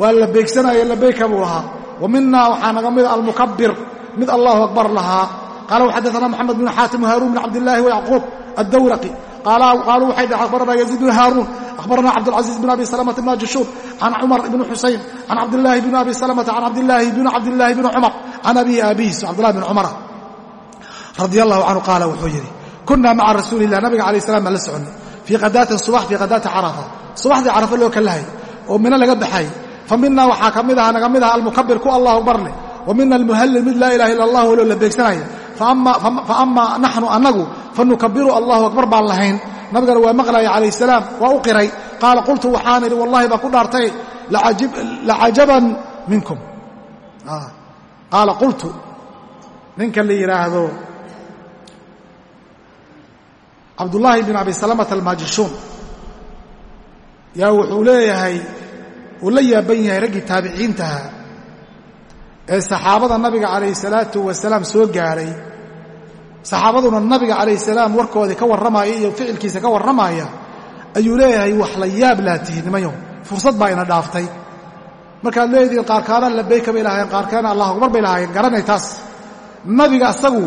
waa la beegsanaya labayka buu lahaa wa mina waxaa naga mida almukabir mid allahu akbar lahaa qaala xadaana moxamed bn xaatim haruun bn cabdilahi wayacquub addawraqi qaaluu waxay dhaheen akhbarana yaziid bn haaruun akhbarana cabdاlcaziiz bn abi salamata maajishuun can cumar ibni xusayn can cabdilaahi bn abi salamata can cabdilaahi bn cabdilaahi bni cumar can abihi aabihiis cabdillahi bn cumara radia allahu canhu qaala wuxuu yidhi kunaa maca rasuuli illah nabiga alayh salam baan la soconnay fii qadaatin subax fii qadaati carafa subaxdii carafa loo kalahay oo mino laga baxay fa mina waxaa ka mid aha naga mid aha almukabir ku allahu akbar leh wa mina almuhallil mid laa ilaha illa allah waloo la beegsanaya fa ama naxnu annagu fanukabiru allahu akbar baan lahayn nabigana waa maqlaya calayh salaam waa u qiray qaala qultu waxaan idhi wallahi baa ku dhaartay lacajaban minkum qaala qultu ninka la yidhaahdo cabdullaahi bin abi salamata almaajishuun yaa wuxuu leeyahay uu la yaaban yahay raggii taabiciintaha ee saxaabada nabiga calayh salaatu wasalaam soo gaadhay saxaabaduna nabiga calayh salaam warkoodii ka warramaya iyo ficilkiisa ka warramaya ayuu leeyahay wax la yaab laa tihi fursad baa ina dhaaftay. Markaad leedihiin qaarkaana labayka bay lahaayeen qaarkaana allah akbar bay lahaayeen garanay taas. Nabiga asagu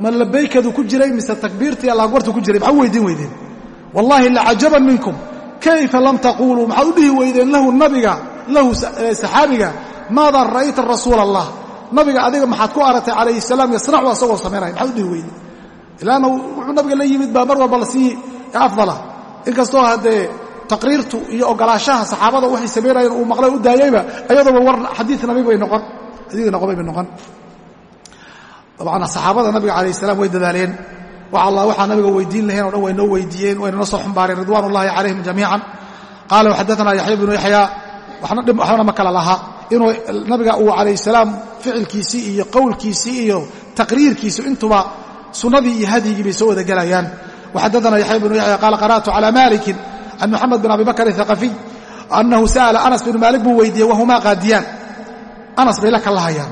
ma labaykadu ku jiray mise takbiirtii allah akbartu ku jiray maxaa u weydiin weydeen wallaahi lacajaban minkum. Kayfa lam taquuluu maxaad u dhihi weydeen lahu nabiga lahu saxaabiga maadaa ra'ayta rasuula allah nabiga adiga maxaad ku aratay calayhi salaam yasnacu asagoo samaynaya maxaad u dhihi weyde ilaanna wuxuu nabiga la yimid baa mar walba la sii afdala. Inkastoo haddee taqriirtu iyo ogolaashaha saxaabada waxay samaynayeen uu maqlay u daayeyba ayadooba war xadii nabi bay noqon. Xadiid noqobay bay noqon. Dabcan saxaabada nabiga calayh salaam way dadaaleen. Waxaa nabiga weydiin laheen o dhan way noo weydiiyeen wayna noo soo xumbaareen. Ridwaan ullahi calayhim jamiican. Qaala laha inuu nabiga uu calayh salaam ficilkiisii iyo qowlkiisii iyo taqriirkiisu intuba sunnadii iyo hadyigii bay soo wada gelayaan waxadaana yaxya bnu yaxya qaala qara'tu cala malikin can moxamed bin abi bakr athaqafiy annahu sa'ala anas binu maalik buu weydiiyey wahumaa qaadiyaan? Anas bay la kallahayaan.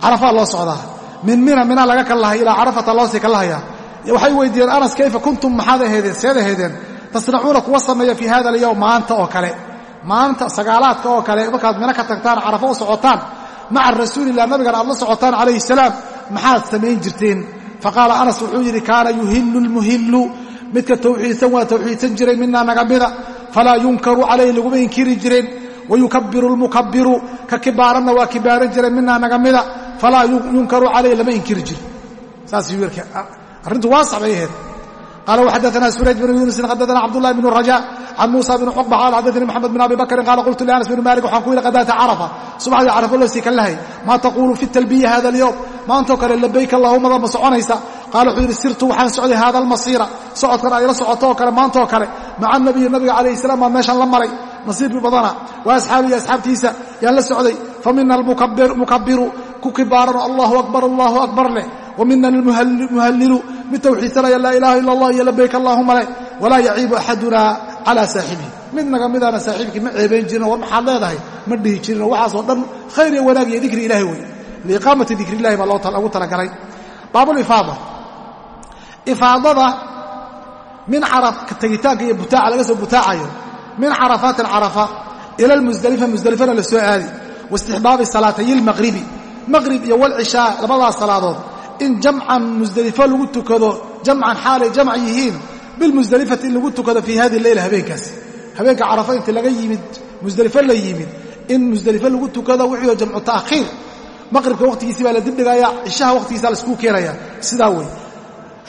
Carafaa loo socdaa. Min mina mina laga kallahay ilaa carafata loosii kallahayaa. Waxay weydiiyeen anas kayfa kuntum? Maxaad aheedeen seed aheedeen tasnacuuna kuwa sameeya fii hada alyowm maanta oo kale maanta sagaalaadka oo kale markaad mino ka tagtaan carafo u socotaan maca rasuulilah nabigana aad la socotaan calayhi salaam maxaad samayn jirteen. Faqaala anas wuxuu yidhi kaana yuhillu lmuhillu midka tawxiidsan waa tawxiidsan jiray minaa naga mida. Falaa yunkaru calayh laguma inkiri jireen. Wayukabiru lmukabiru ka kibaaranna waa kibaaran jireen minaa naga mida. Falaa yunkaru calayh lama inkiri jiri saas arrintu waasac bay ahayd qala xadana surayd bn yunusin xadana cabdاlah bn raja can musa bn cuqba qaala xadanii mxamed bn abi bakrin qaala qultu lianas bn malik waxaan ku yidhi qadaata carafa subaxdii carafo la siikallahay maa taquulu fi talbiya hada alyowm maantoo kale labayk allaahumada ma soconaysa qaala wuxuu yidhi sirtu waxaan socday hada almasiira socodkan ay la socoto oo kale maantaoo kale maca nabiyi nabiga calayh salaam baan meeshaan la maray nasiibkii badana wa asxaabihi asxaabtiisa yaan la socday famina almukabiru ku kibaaran allahu akbar allahu akbar leh wa mina almuhallilu mid tawxiidsanaya laa ilaha ila allah iyo labayk allahuma leh walaa yaciibu axaduna calaa saaxibihi mid naga midaana saaxiibkii ma ceebayn jirin war maxaad leedahay ma dhihi jirin waxaasoo dhan khayr iyo wanaag iyo dikri ilahi wey liiqaamati dikri illahi baa loogu talagalay baabulifaada ifaadada min tegitaanka iyo butaaca laga soo butaacayo min carafaatin carafa ila almusdelifa musdelifana la soo aadi waistixbaabi salaatayi lmaqribi maqrib iyo walcishaa in jamcan musdelifo lagu tukado jamcan xaalay jamc yihiin bilmusdelifati in lagu tukado fii hadi leyla habeenkaas. Habeenka carafa inti laga yimid musdelifo la yimid in musdelifo lagu tukado wixii jamcu ta'khiir. Maqribka waqtigiisi baa la dibdhigaya cishaha waqtigiisa la iskuu keenaya sidaa wey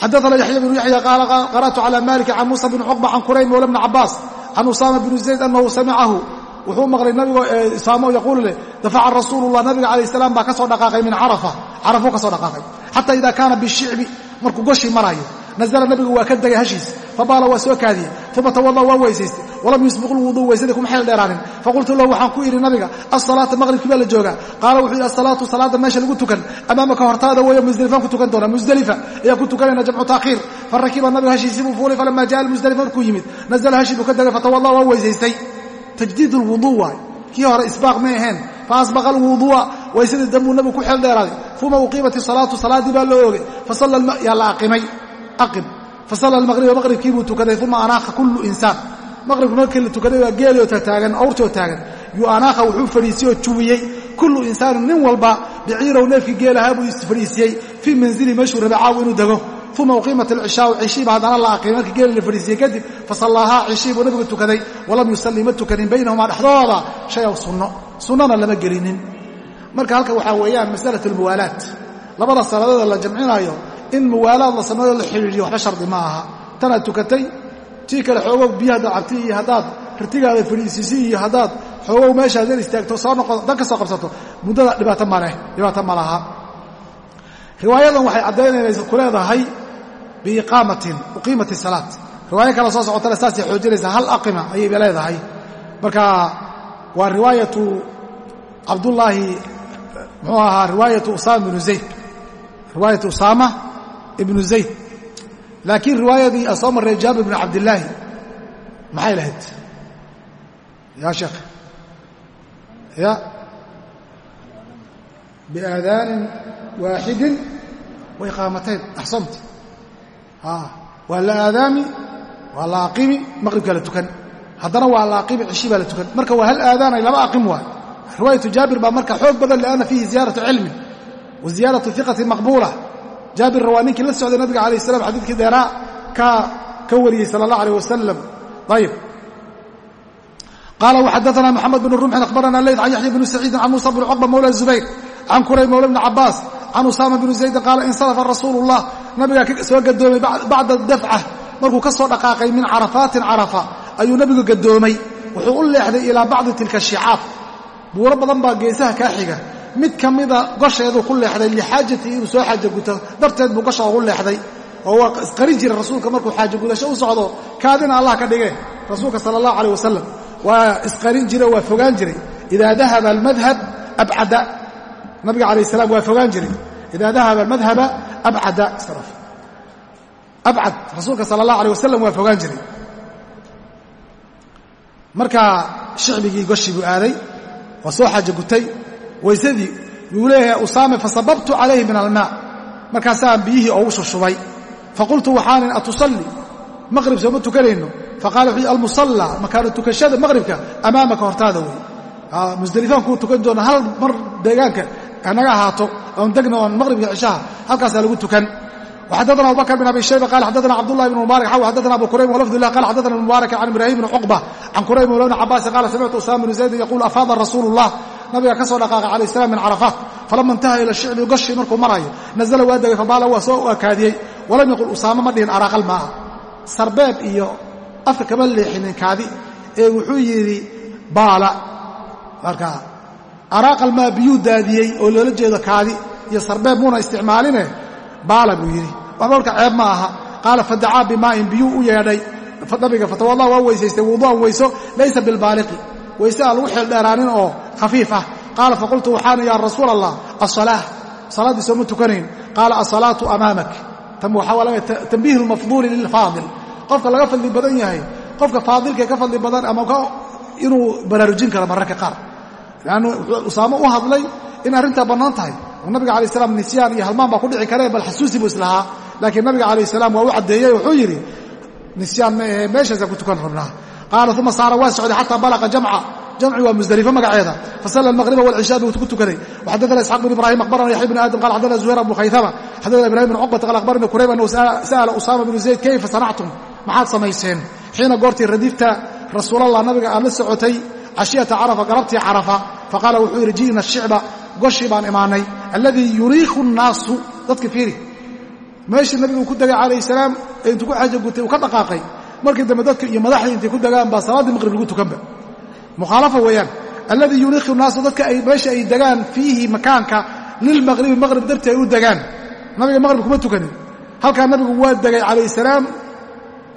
xadaana yaxya bnu yaxya qaala qara'tu cala maliki can muusa bni cuqba can kurayb mawla bni cabaas can usaama bni zayd anahu samicahu wuxuu maqlay nabigo saamo yaquulu leh dafaca rasuulullah nabiga calayh salaam baa ka dhaqaaqay min carafa. Carafuu ka dhaqaaqay. Xata ida kaana bishicbi markuu goshii maraayo nazla nabigu waa ka degay hashiis. Fabaala waa soo kaadiyey. Uma tawada waa weysaystay. Walam yusbiq lwuduu weysadii kuma xeel dheeraanin. Faqultu lahu waxaan ku idhi nabiga asalaata maqribkii baa la joogaa. Qaala wuxuu yidhi asalaatu salaada meesha lagu tukan. Amaamaka hortaada weeye musdelifaan ku tukan doonaa musdelifa ayaan ku tukanayna jamcu taakhiir farakiba nabiga hashiisii fuulay falama jaa musdelifa markuu yimid. Nazla hashii ka degay fatawada waa weysaystay tajdiid lwuduu waay. Kii hore isbaaq may ahayn faasbaqa alwuduu'a waysadii dambuu nabigu ku xeel dheeraaday. Uma uqiimat isalaatu salaaddii baa la oogay. Yaa la aqimay. Aqim. Fasalla almaqriba maqribkii buu tukaday. Uma anaaha kullu insaan. Maqribka markii la tukaday waa geelioo tataagan awrtoo taagan. Yuu anaaha wuxuu fadhiisiyey oo juwiyey kullu insaanin nin walba biciirow neefkii geelahaa buu isfadhiisiyey fii manzili meeshuu raba caaw inuu dego uma uqiimat alcishaau cishiiba haddana la aqimay markii geeli la fadhiisiyey kadib fasallaahaa cishii buu nabigu tukaday walam yusalli ma tukanin baynahumaa dhexdooda. Shay aw sunno. Sunnana lama gelinin. Marka halka waxaa weeyaan masalat almuwaalaat labada salaadoda la jamcinaayo in muwaalaad la sameeyo la xidhiidhiyo waxba shardi ma aha. Tanaad tukatay tii kale xoogow biyo haddaad cabti iyo haddaad ritigaada fadhiisiisi iyo haddaad xoogow meesha hadeen istaagto soo noqo dan ka soo qabsato muddada dhibaato maleh dhibaato ma uqiimati salaat riwaayo kale soo socotana saasay xoojinaysaa hal aqima ayayba leedahay. Marka waa riwaayatu cabdullaahi muxuu ahaa riwaayatu usaama binu zayd. Riwaayatu usaama ibnu zayd. Laakiin riwaayadii aan soo marray jaabir bnu cabdillaahi maxay lahayd? Ya sheekh. Ya. Biaadaanin waaxidin wa iqaamatayn axsanta waa la aadaami waa la aqimi maqribkaa la tukan. Haddana waa la aqimi cishi baa la tukan. Marka waa hal aadaanay laba aqim waay. Riwaayatu jaabir baa marka xoog badan lianna fiihi ziyaaratu cilmin wa ziyaaratu iqatin maqbuula. Jaabirna waa ninkii la socday nabiga alayh salam xadiidkii dheeraa ka wariyey sala allah alيh wasalam ayib. Qaala wxadaana moxamed bn rumxin akhbarana leyt can yaxya bni saciidin can muusa bni cuqba mawla zubayr can kurayb mawla bni cabaas can usaama bni zaydin qaala insarafa rasuulu اllah nabigaa soo gadoomay bacda dafca markuu ka soo dhaqaaqay min carafaatin carafa ayuu nabigu gadoomay. Wuxuu u leexday ilaa bacdi tilka shicaab buuro badan baa geesaha kaa xiga. Mid ka mida gosheeduu ku leexday lixaajatii inuu soo xaaja guto. Darteed buu gosha ugu leexday. Oo waa isqarin jira rasuulka markuu xaaja gudasho u socdo. Kaadina allah ka dhige rasuulka sala allah aleh wasalam waa isqarin jire waa fogaan jiray. Idaa dahaba almadhab abcada nabiga alayh salaam waa fogaan jiray. Idaa dahaba almadhaba abcada abcad rasuulka sala allah aleh wasalam waa fogaan jiray. Marka shicbigii goshii aaday waa soo xaaja gutay waysadii yuu leeyahay usaame fasababtu calayhi min almaa markaasaan biyihii oogu shushubay faqultu waxaanin atusalli maqrib sooma tukanayno. Faqala wuxuu almusalla makaanu tukashada maqribka amaamaka hortaada wey musdelifaan kuu tukan doona hal mar deegaanka naga ahaato oon degna oon maqhribka cishaha halkaasaa lagu tukan. xadana abubakr bn abi shayba qal xadana cabdulahi bn mubaarak xaw xadana abu kurayb walafdullah qal xadana mubaarak can ibrahim bn cuqba can kurayb mawla bn cabaasin qaala samictu usaama bn zaydin yaquul afaada rasuulu llah nabiga ka soo dhaqaaqay calayh salaam min carafaat falama intaha ila shicbi gashi markuu maraayo nazla waa degay fabaala waa soo akaadiyey walam yaqul usaama ma dhihin araaqal maaha sarbeeb iyo afka kama leexinin kaadi ee wuxuu yidhi baala markaa araaqalmaa biyuu daadiyey oo loola jeedo kaadi iyo sarbeeb muuna isticmaaline? Baala buu yidhi. Waxba marka ceeb ma aha. Qaala fadacaa bimaa'in biyuu u yeedhay. Nabiga fatawalla waa weysaystay wudu'an weyso laysa bilbaaliqi. Weyse aan lagu xeeldheeraanin oo khafiif ah. Qaala faqultu waxaana yaa rasuul allah asalaa salaaddii sooma tukanayn. Qaala asalaatu amaamak. Tan waxaa waa laga tambiih lmafduuli lilfaadil. Qofka laga fadli badan yahay qofka faadilkae ka fadli badan ama inuu baraarujin karo mararka qaar leannu usaamo u hadlay in arrintaa bannaan tahay. Oo nabiga alai slam nisyaan iyo halmaan baa ku dhici karee bal xasuusi buu islahaa laakiin nabiga calayh salaam waa u caddeeyey wuxuu yidhi nisyaan ma ahe meeshaasaan ku tukan rabnaa qaala uma saara waa socday xataa balaqa jamca. Jamci waa musdalifo magaceeda. Fasalla almaqriba walcishaa buu ku tukaday waxadana isxaaq bin ibrahim akhbarana yaxya bn aadam qala xadana zuhayr abu khaytama xadana ibrahim bin cuqbata qala akhbarani kurayb annahu sa'ala usaama binu zayd kayfa sanactum? Maxaad samayseen? Xiina goortii radifta rasuulallah nabiga aad la socotay cashiyata carafa galabtii carafa. Faqaala wuxuu yidhi ji'na shicba goshii baan imaanay alladii yuriiku nnaasu. Dadka fiiri. Meeshii nabigu ku degay calayh salaam ee intuu ku xaja gutay uu ka dhaqaaqay. Markii dambe dadka iyo madaxdii intay ku degaan baa salaaddii maqrib lagu tukanba. Mukhaalafa weeyaan alladii yuriiku nnaasu dadka ay meesha ay degaan fiihi makaanka lilmaqribi maqrib dartii ay u degaan. Nabiga maqrib kuma tukanin. Halkaa nabigu waa degay calayh salaam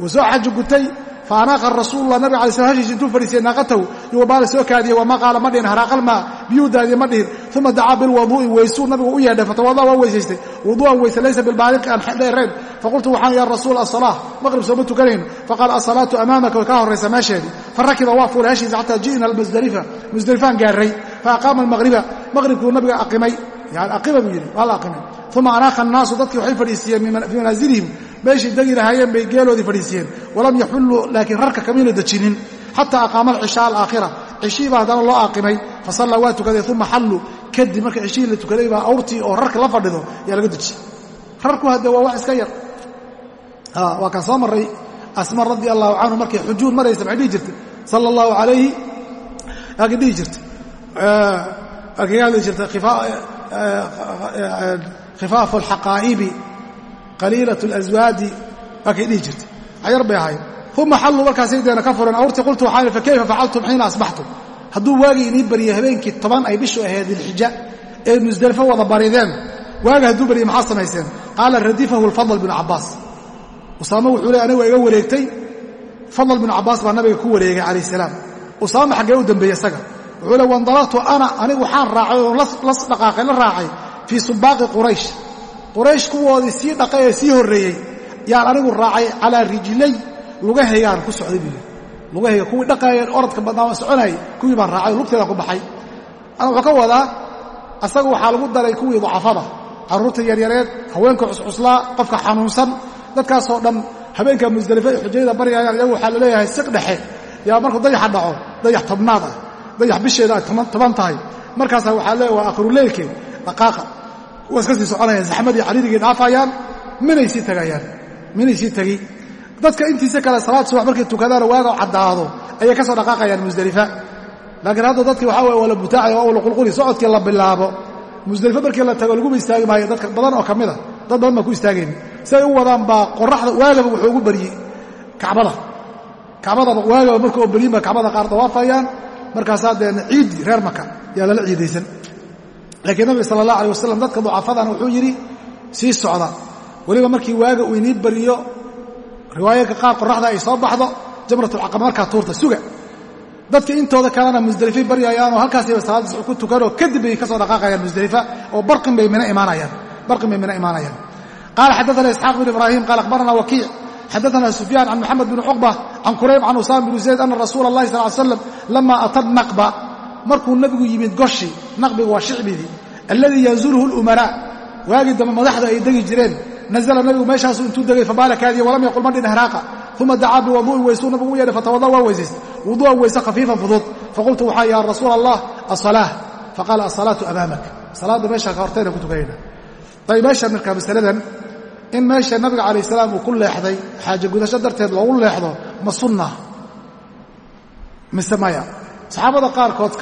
wuu soo xaja gutay faanaaqa rasuulula nabig alay slam hashiis intuu fadhiisiyey naaqatahu iyo wabaala soo kaadiyey wamaa qaala ma dhihin haraaqalmaa biyuu daadiye ma dhihin uma dacaa bilwaduu'i weysuu nabigu u yeedhay fatawada waa weysaystay wuduu'an weyse laysa bilbaaliqi aan dheerayn faqultu waxaan ya rasuul asalaa maqrib sooma tukanayno faqaala asalaatu amaamaka way kaa horraysa meesheedii farakiba waa fuulay hashiisa xataa ji'na almusdalifa musdelifaan gaarray faaqaama almaqriba maqribkuu nabiga aqimay yani aqima buu yidhi waa la aqimay uma anaaqa annaasu dadkii waxay fadhiisiiyeen fii manaasilihim meeshay degi lahaayeen bay geeloodii fadhiisiyeen. Walam yaxulluu laakiin rarka kamayna dejinin xataa aqaama alcishaa alaakhira cishihii baa haddana loo aaqimay. Fasallaa waa tukaday uma xalluu kadib marka cishihii la tukaday baa awrtii oo rarka la fadhido yaa laga dejiyey rarku hadde waa wax iska yar. Waa kaan soo marray. Asma radia allahu canhu markay xujuun maraysa maxay dhihi jirtay. Sala allahu calayhi laakiin dhihi jirtay markay hadli jirtay khifaafu alxaqaa'ibi qaliilat اlaswaadi waa kay dhihi jirtay. Ayar bay ahayd uma xalluu markaasay deena ka fureen awrtii qultu waxaan fakayfa facaltum xiina asbaxtum? Hadduu waagii inii baryo habeenkii toban ay bishu ahayd dilxija ee musdelifo wada barideen waaga hadduu baryay maxaa samayseen? Qaala radifahu lfadl binu cabbaas. Usaamo wuxuu le aniga waa iga wareegtay. Fadl binu cabbaas baa nabiga ku wareegay calayh salaam. Usaama xaggee u dambeeyey isaga. Wuxuu le wandalaqtu ana anigu waxaan raacay oo las dhaqaaqay la raacay fii subaaqi quraysh quraysh kuwoodii sii dhaqay ee sii horreeyey yaan anigu raacay calaa rijlay lugahaygaan ku socday buu lugahayga kuwii dhaqaayeen orodka badnaa soconayay kuwii baan raacay oo lugteedaan ku baxay. Ana wuxuu ka wadaa asaga waxaa lagu daray kuwii dacafada carruurta yaryareed haweenka cuscuslaa qofka xanuunsan. Dadkaasoo dhan habeenka musdalife ay xujayada iyagu waxaa la siq dhexe. Yaa markuu dayaxa dhaco dayax tobnaad ah dayax bisheeda ay toban tahay. Markaasaa waxaa leeya waa akhiruleylke dhaqaaqa waa iska sii soconayaan zaxmadii cariirigii dhaafayaan minay sii tagayaan minay sii tegi dadka intiisa kale salaad subax markay tukadaano waaga caddaado ayay ka soo dhaqaaqayaan musdelifa laakiin hadda dadkii waxaa waye waa la butaacaya waa la qulquli socodkii la bilaabo. Musdelifo markii la tago laguma istaagi maayo dadka badan oo ka mida dad badan baan ku istaagayni siay u wadaan baa qoraxda waagaba wuxuu ugu baryey kacbada. Kacbadaba waagaba marka oo beryin ba kacbada qaar dawaafayaan. Markaasaa dee ciiddii reer maka yaa lala ciidaysan laakiin nabiga sala allah alay wasalam dadka ducafadana wuxuu yidhi sii socda. Weliba markii waaga uu inii bariyo riwaayadka qaar qoraxda ay soo baxdo jamratulcaqaba markaa tuurta suga. Dadka intooda kalena musdelifay baryayaanoo halkaasayba salaadda ku tukanoo kadib bay ka dhaqaaqayaan musdelifa oo barqin bay mina imaanayaan qaala xaddaana isxaaq bin ibraahim qaala akhbarana wakiic xaddaana sufyaan can moxamed bin cuqba can kurayb can usaama binu zayd ana rasuula allahi sal l slam lama ata naqba. Markuu nebigu yimid goshi naqbigu waa shicbidii alladii yanzuluhu lumaraa waagii dambe madaxda ay degi jireen nazla nabigu meeshaasu intuu degay fabaala kaadiya walam yaqul ma dhin haraaqa uma dacaa biwaduu'in weysuu nabigu u yeedhay fatawada waa weysaystay wuduu'an weyse khafiifan fudud faqultu waxaa ya rasuula allah asalaa faqaala asalaatu amaamak salaadda meeshaa ka hortayna ku tukanayna ayb meeshan markaa masaladan in meesha nabiga calayh salaam uu ku leexday xaaje gudasho darteed loogu leexdo ma sunna mise maya saxaabada qaarkood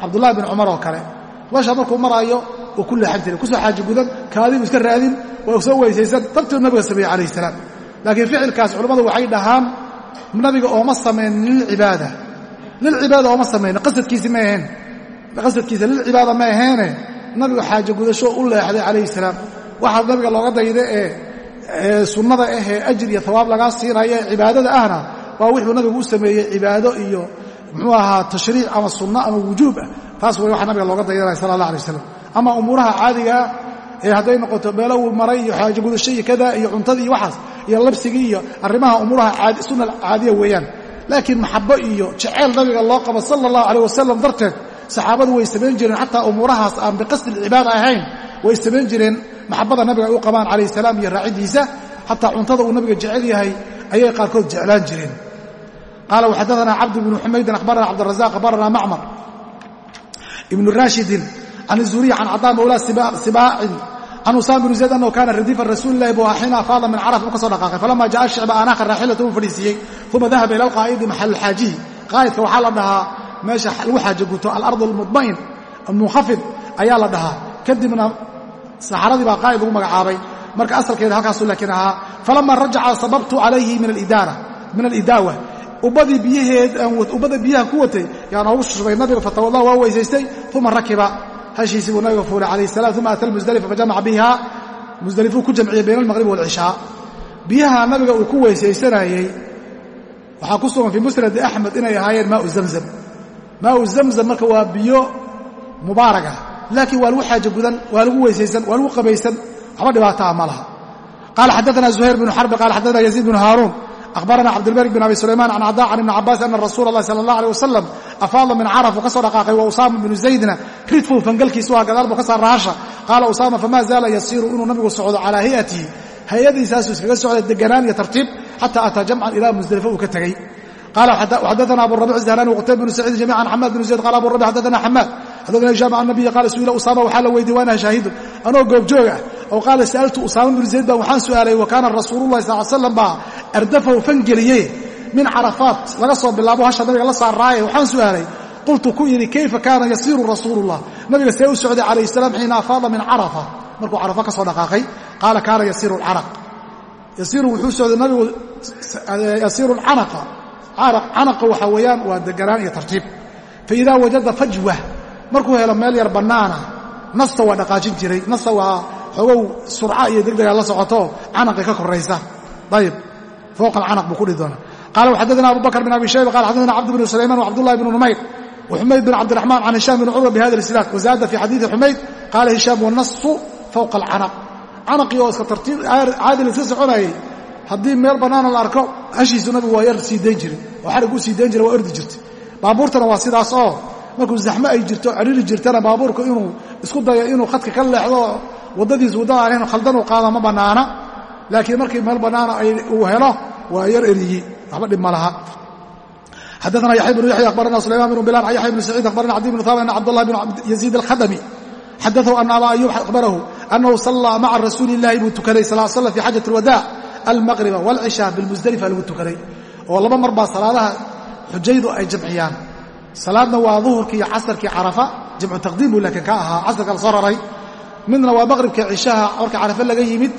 cabdullahi bin cumar oo kale meeshaa markuu maraayo uu ku leexan jiray ku soo xaaje gudan kaadibu iska raadin waa soo weysaysan darteedu nabiga sameeyey calayh salaam. Laakiin ficilkaas culammadu waxay dhahaan nabiga ooma samaynin lilcibaada lilcibaada ooma samaynin qasadkiisi ma aheen qasadkiisa lilcibaada ma aheene nabigu xaajo gudasho u leexday calayhi salaam. Waxaa nabiga looga dayda ee sunnada ah ee ajir iyo hawaab lagaa siinaya ee cibaadada ahna waa wuxuu nabigu u sameeyey cibaado iyo muxuu ahaa tashriic ama sunno ama wujuub ah taas way waxa nabiga looga daydanaya sala allah alay wasalam ama umuuraha caadigaa ee hadday noqoto meelo uu maray iyo xaajo gudasho iyo kada iyo cuntadii iyo waxaas iyo labsigii iyo arrimaha umuuraha sunna caadiya weeyaan. Laakiin maxabo iyo jeceyl nabiga loo qabo sala allahu aleyh wasalam darteed saxaabadu way samayn jireen xataa umuurahaas aan biqasdi lcibaada ahayn way samayn jireen. Maxabada nabiga ay u qabaan calayh salaam iyo raacidiisa xataa cuntada uu nabiga jecel yahay ayay qaarkood jeclaan jireen. Qaala waxadaana cabd bnu xumaydin akhbarana cabdirazaq akhbarana macmar ibnu raashidin can izuriy can cadaa mawlaa sibaacin can usaama bnu zayd annahu kaana radiifa rasuuli lahi bu ahaa xiina afaada min caraf u ka soo dhaqaaqay. Falama ja'a shicba anaaka raaxilata uu fadhiisiiyey uma dahaba ila alqaa'idi maxalxaajihi qaa'idka waxaa la dhahaa meesha lagu xaajo guto alard almudma'in munkhafid ayaa la dhahaa. Kadibna saxaradii baa qaa'id lagu magacaabay. Marka asalkeeda halkaasuu laakiin ahaa falama rajaca sababtu calayhi min alidaawa ubbadii biyaheed ubbada biyaha ku watay yaa noogu shushbay nabiga fatawalla waa weysaystay uma rakiba. Hashiisii buu nabiga fuulay calayh salam uma ata almusdalifa fajamaca biha. Musdalifuu ku jamciyey bayna almaqrib waalcishaa biyaha nabiga uu ku weysaysanayey waxaa ku sugan fii musnadi axmed inay ahaayeen maau zamzam. Maau zamzam marka waa biyo mubaaraga laakiin waa lagu xaajo gudan waa lagu weysaysan waa lagu qabaysan waxba dhibaataa ma laha. Qaala xadaana zuhayr bnu xarbi qala xadaana yaziid bnu haaruun abarana cabdilmalik bin abi sulayman an cada can ibni cabaas ana rasuul alahi sala allah aleh wasalam afaadla min caraf uu ka soo dhaqaaqay wa usaama binu zaydna ridfuu fangalkiisu ah gadaal buu ka saar raasha qaala usaama famaa zaala yasiiru inuu nabigu socdo calaa hayatihi hay'adiisaasuu iskaga socday deganaan iyo tartiib xata ataa jamcan ilaa musdelifo uu ka tegey qaala xadaana abu rabic zahrani wqutayb bnu saciid jamican xamaad binu zayd qala abu rabi xadaana xamaad n hisham an nabiy qaala suila usaama waxaa la weydiiy waana shaahidun anoo goobjoog ah. Oo qaala sa'altu usaama bnu zayd baan waxaan su'aalay wa kaana rasuululahi sal slam baa ardafahu fangeliye min carafaat laga soo bilaabo hasha nabiga la saarraaye waxaan su'aalay. Qultu ku idhi kayfa kaana yasiiru rasuulullah nabiga see u socday calayh salaam xiina afaada min carafa. Markuu carafa ka soo dhaqaaqay qaala kaana yasiiru lcaraq yasiiru wuxuu socday nabigu eh, yasiiru lcanaqa canaqa. Waxa weeyaan waa deganaan iyo tartiib. Faida wajada fajwa markuu helo meel yar bannaana nasta waa dhaqaajin jiray nasta waa xogow surca iyo degdega la socoto canaqi ka koraysa. Ayib fowqa alcanaq buu ku dhihi doonaa. Qala waxadadana abu bin abi shayba qala xadadana cabd bn sulayman wcabdullahi bn numayr وxumayd bn cabdiraxman can hishaam bn curwa bihada isnaad wazaada fi xadiidi xumayd qaala hishaam wanasu fowqa alcanaq canaqii oo iska tartiib caadil iska soconayay haddii meel bannaana la arko hashiisu nabigu waa yar sii dayn jiray oo xarig u sii dayn jiray waa markuu zaxmo ay jirto cidhiri jirtana baabuurku inuu isku dayo inuu khadka ka leexdo waddadiis waddada ahayn khaldan uu qaado ma bannaana laakiin markii meel bannaana uu helo waa yar eriyi waxba dhib ma laha. Xadana yaxya bnu yaxya akhbarana sulayman bn bilaal yaxya bnu saciid akhbarana cabdi bn thaabit an cabdullah bn yaziid alkhadami. Xadaahu ana aba ayub akhbarahu annahu sallaa maca rasuuli illahi buu tukaday sal slam fi xajat alwadaac almaqriba waalcishaa bilmusdalifa lagu tukaday oo laba mar baa salaadaha xujaydu ay jamciyaan salaadna waa duhurkii iyo casarkii carafa jamcu taqdiim buu laakiin ka ahaa casarka la soo raray. Midna waa maqribka cishaha marka carafe laga yimid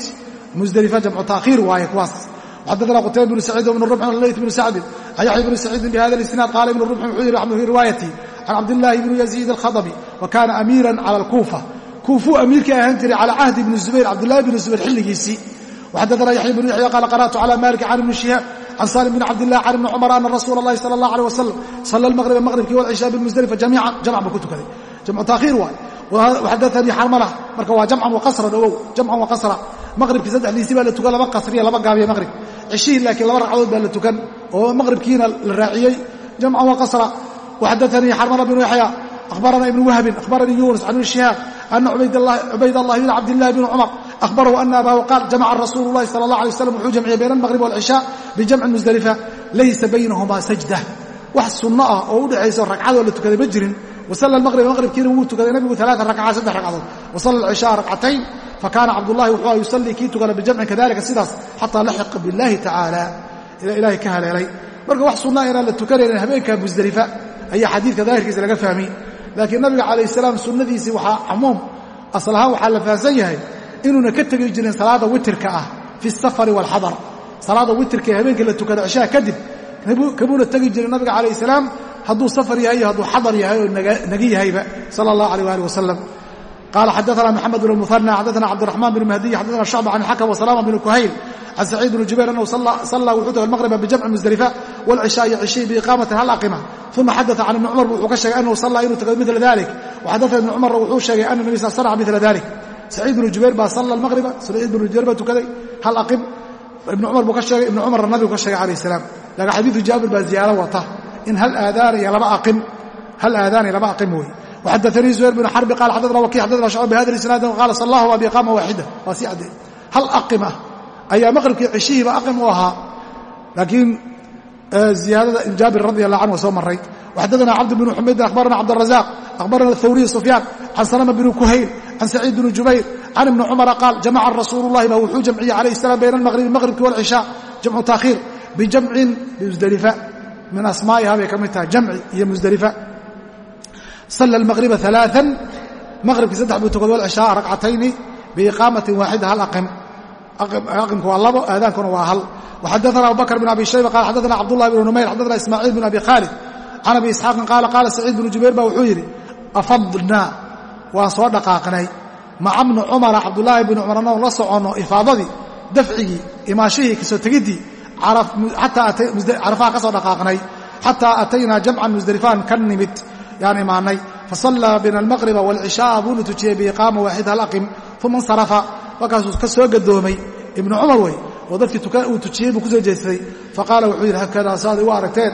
musdelifa jamcu taakhiir waaye kuwaas. Xadana qutayba bnu saciid bnu rumxin allayt bnu sacdin can yaxya bnu saciidin bihada isnaad qaala ibnu rumxin wuxuu yidhi fi riwaayati can cabdillaahi bni yaziid alkhadabi wa kaana amiiran cala alkuufa. Kuufuu amiirkii ahaan jiray cala cahdi bni zubayr cabdillahi bni zubayr xilligiisii. وxadana yaxya bnu yaxya qaala qara'tu cala malik can ibni shihaab can salim bn cabdilah can ibni cumar ana rasuula اllahi sala اllah alيه wasalam sala almaqriba maqribkii wاlcishaa bilmusdelifa jamiican jamc buu ku tukaday jamcu taakhiir waay waxadaanii xarmala marka waa jamcan waqasran ogow jamcan waqasra maqribkii saddexdiisii baa la tukan laba qasriya laba gaabiya maqrib cishihii laakiin laba ragcadood baa la tukan oo maqribkiina la raaciyey jamcan waqasra waxadaanii xarmala bnu yaxya akhbarana ibnu wahbin akhbaranii yunus can ibni shihaab ana cubayd allahi bn cabdillahi bni cumar أخبره أن أbاه قال جمع رsuuل اللhi صلى الله عليه وسلم وxuu جمعiyey بين المغرب والعشاء بجمع مزدلفة laysa بينهma سجدة wax suno ah oo u dhexayso ragcadoo la tukaday ma jirin وصلى المغرب مغربkiina wuu tukaday نبgu ثaلاثa ركعات saddex ragcadood وصلى العشاء ركعتين فكاana cabداللahi wuxuu يuصلي kii tukana بجمعi kadalika sidaas xatىa laxiqa bالlahi تaعaaلى ila ilaahay ka haleelay marka wax sunaa inaan la tukanaynin habeenka musdelifa ayaa xadiidka daahirkiisa laga fahmay laakiin nabiga calayh salaam sunnadiisii waxaa camuum asal ahaan waxaa la fahamsan yahay inuuna ka tegi jirin salaada witirka ah fi safari waalxadar salaada witirka ee habeenkii la tukada cishaha kadib kabuuna tegi jirin nabiga calayh salaam hadduu safar yahay iyo hadduu xadar yahay oo nagi yahayba sala allah alayh ali wasalam qaala xadaana بن bn muana xadaana cabdiraxmaan bn mahdiy xadaana shacba can xakam wasalama bn kuhayl can saciid bn jubayr anhu salla wuxuudafay almaqriba bijamci musdelifa wاlcishaai cishihi biiqaamati hal aqima uma xadaa can ibni cumar wuxuu ka sheegay anahu sallaa inuu tago mila dalik waxadafna ibni cumar wuxuu sheegay ana nabi sal sanaca mila dalik saciid bnu jubayr baa salla almaqriba saciid bnu jubayr baa tukaday hal aqim ibni cumar buu ka sheegay ibni cumarna nabigu ka sheegay calayh salaam laakiin xadiidu jaabir baa ziyaaro wata in hal aadaana iyo laba aqim hal aadaaniyo laba aqim weeye waxadaanii zuhayr bn xarbi qaal xadana wakii xadana shacb bihadr isnaadin qaala sallahu waa biiqaama waaxida waa sii caddee hal aqim ah ayaa maqribkii cishihiiba aqim u ahaa. Laakiin ziyaadada jaabir radi allah canhu soo maray waxadana cabd bnu xumaydin akhbarana cabdrazaq akhbarana thawriy sufyaan can salama bni kuhayl can saciid bni jubayr can ibni cumara qaal jamaca rasuulu llahi baa wuxuu jamciyey calayh salaam bayna almaqribi maqribki walcishaa jamcu taakhiir bijamcin bimusdelifa min asmaa'iha bay ka mid tahay jamci iyo musdelifa salla almaqriba alaaan maqribkii saddex buu tukad walcishaa ragcatayni biiqaamatin waaxida hal aqim aqimku waa labo aadaankuna waa hal. Waxadaana abubakr bn abi shayba qaal xadaana cabdullahi bn numayr xadaana ismaaciil bn abi khaalid. Can abi isxaaqin qaala qaala saciid bnu jubayr baa wuxuu yidhi afadnaa waan soo dhaqaaqnay. Maca bni cumara cabdulaahi bni cumar annagoon la soconno ifaadadii dafcigii imaashihii ka soo tegiddii carafaha ka soo dhaqaaqnay. Xataa ataynaa jamcan musdelifaan ka nimid yaan imaannay. Fasallaa bina almaqriba waalcishaaa buuna tujiyey biiqaama waaxid hal aqim uma insarafa markaasuu ka soo gadoomay ibnu cumar wey oo dadkii uu tujiyey buu ku soo jeestay. Faqaala wuxuu yidhi hakadaa saaday u aragteen?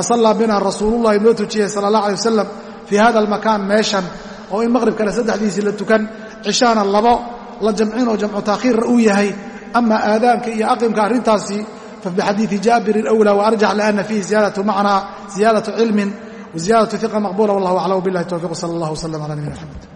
Sallaa bina rasuulullahi noo tujiyey sala allah alay wasalam fii hada almakaan meeshan oo in maqrib kale saddexdiisii la tukan cishahana labo la jamcin oo jamcu taakhiirra uu yahay ama aadaanka iyo aqimka arrintaasi fabixadiidi jaabirin awlaa waarjax liana fiihi ziyadatu macnaa ziyadatu cilmin wa ziyadatu fiqa maqbula wallah aclam billahi towfiq sala allah wslam ala nabiyina mxamed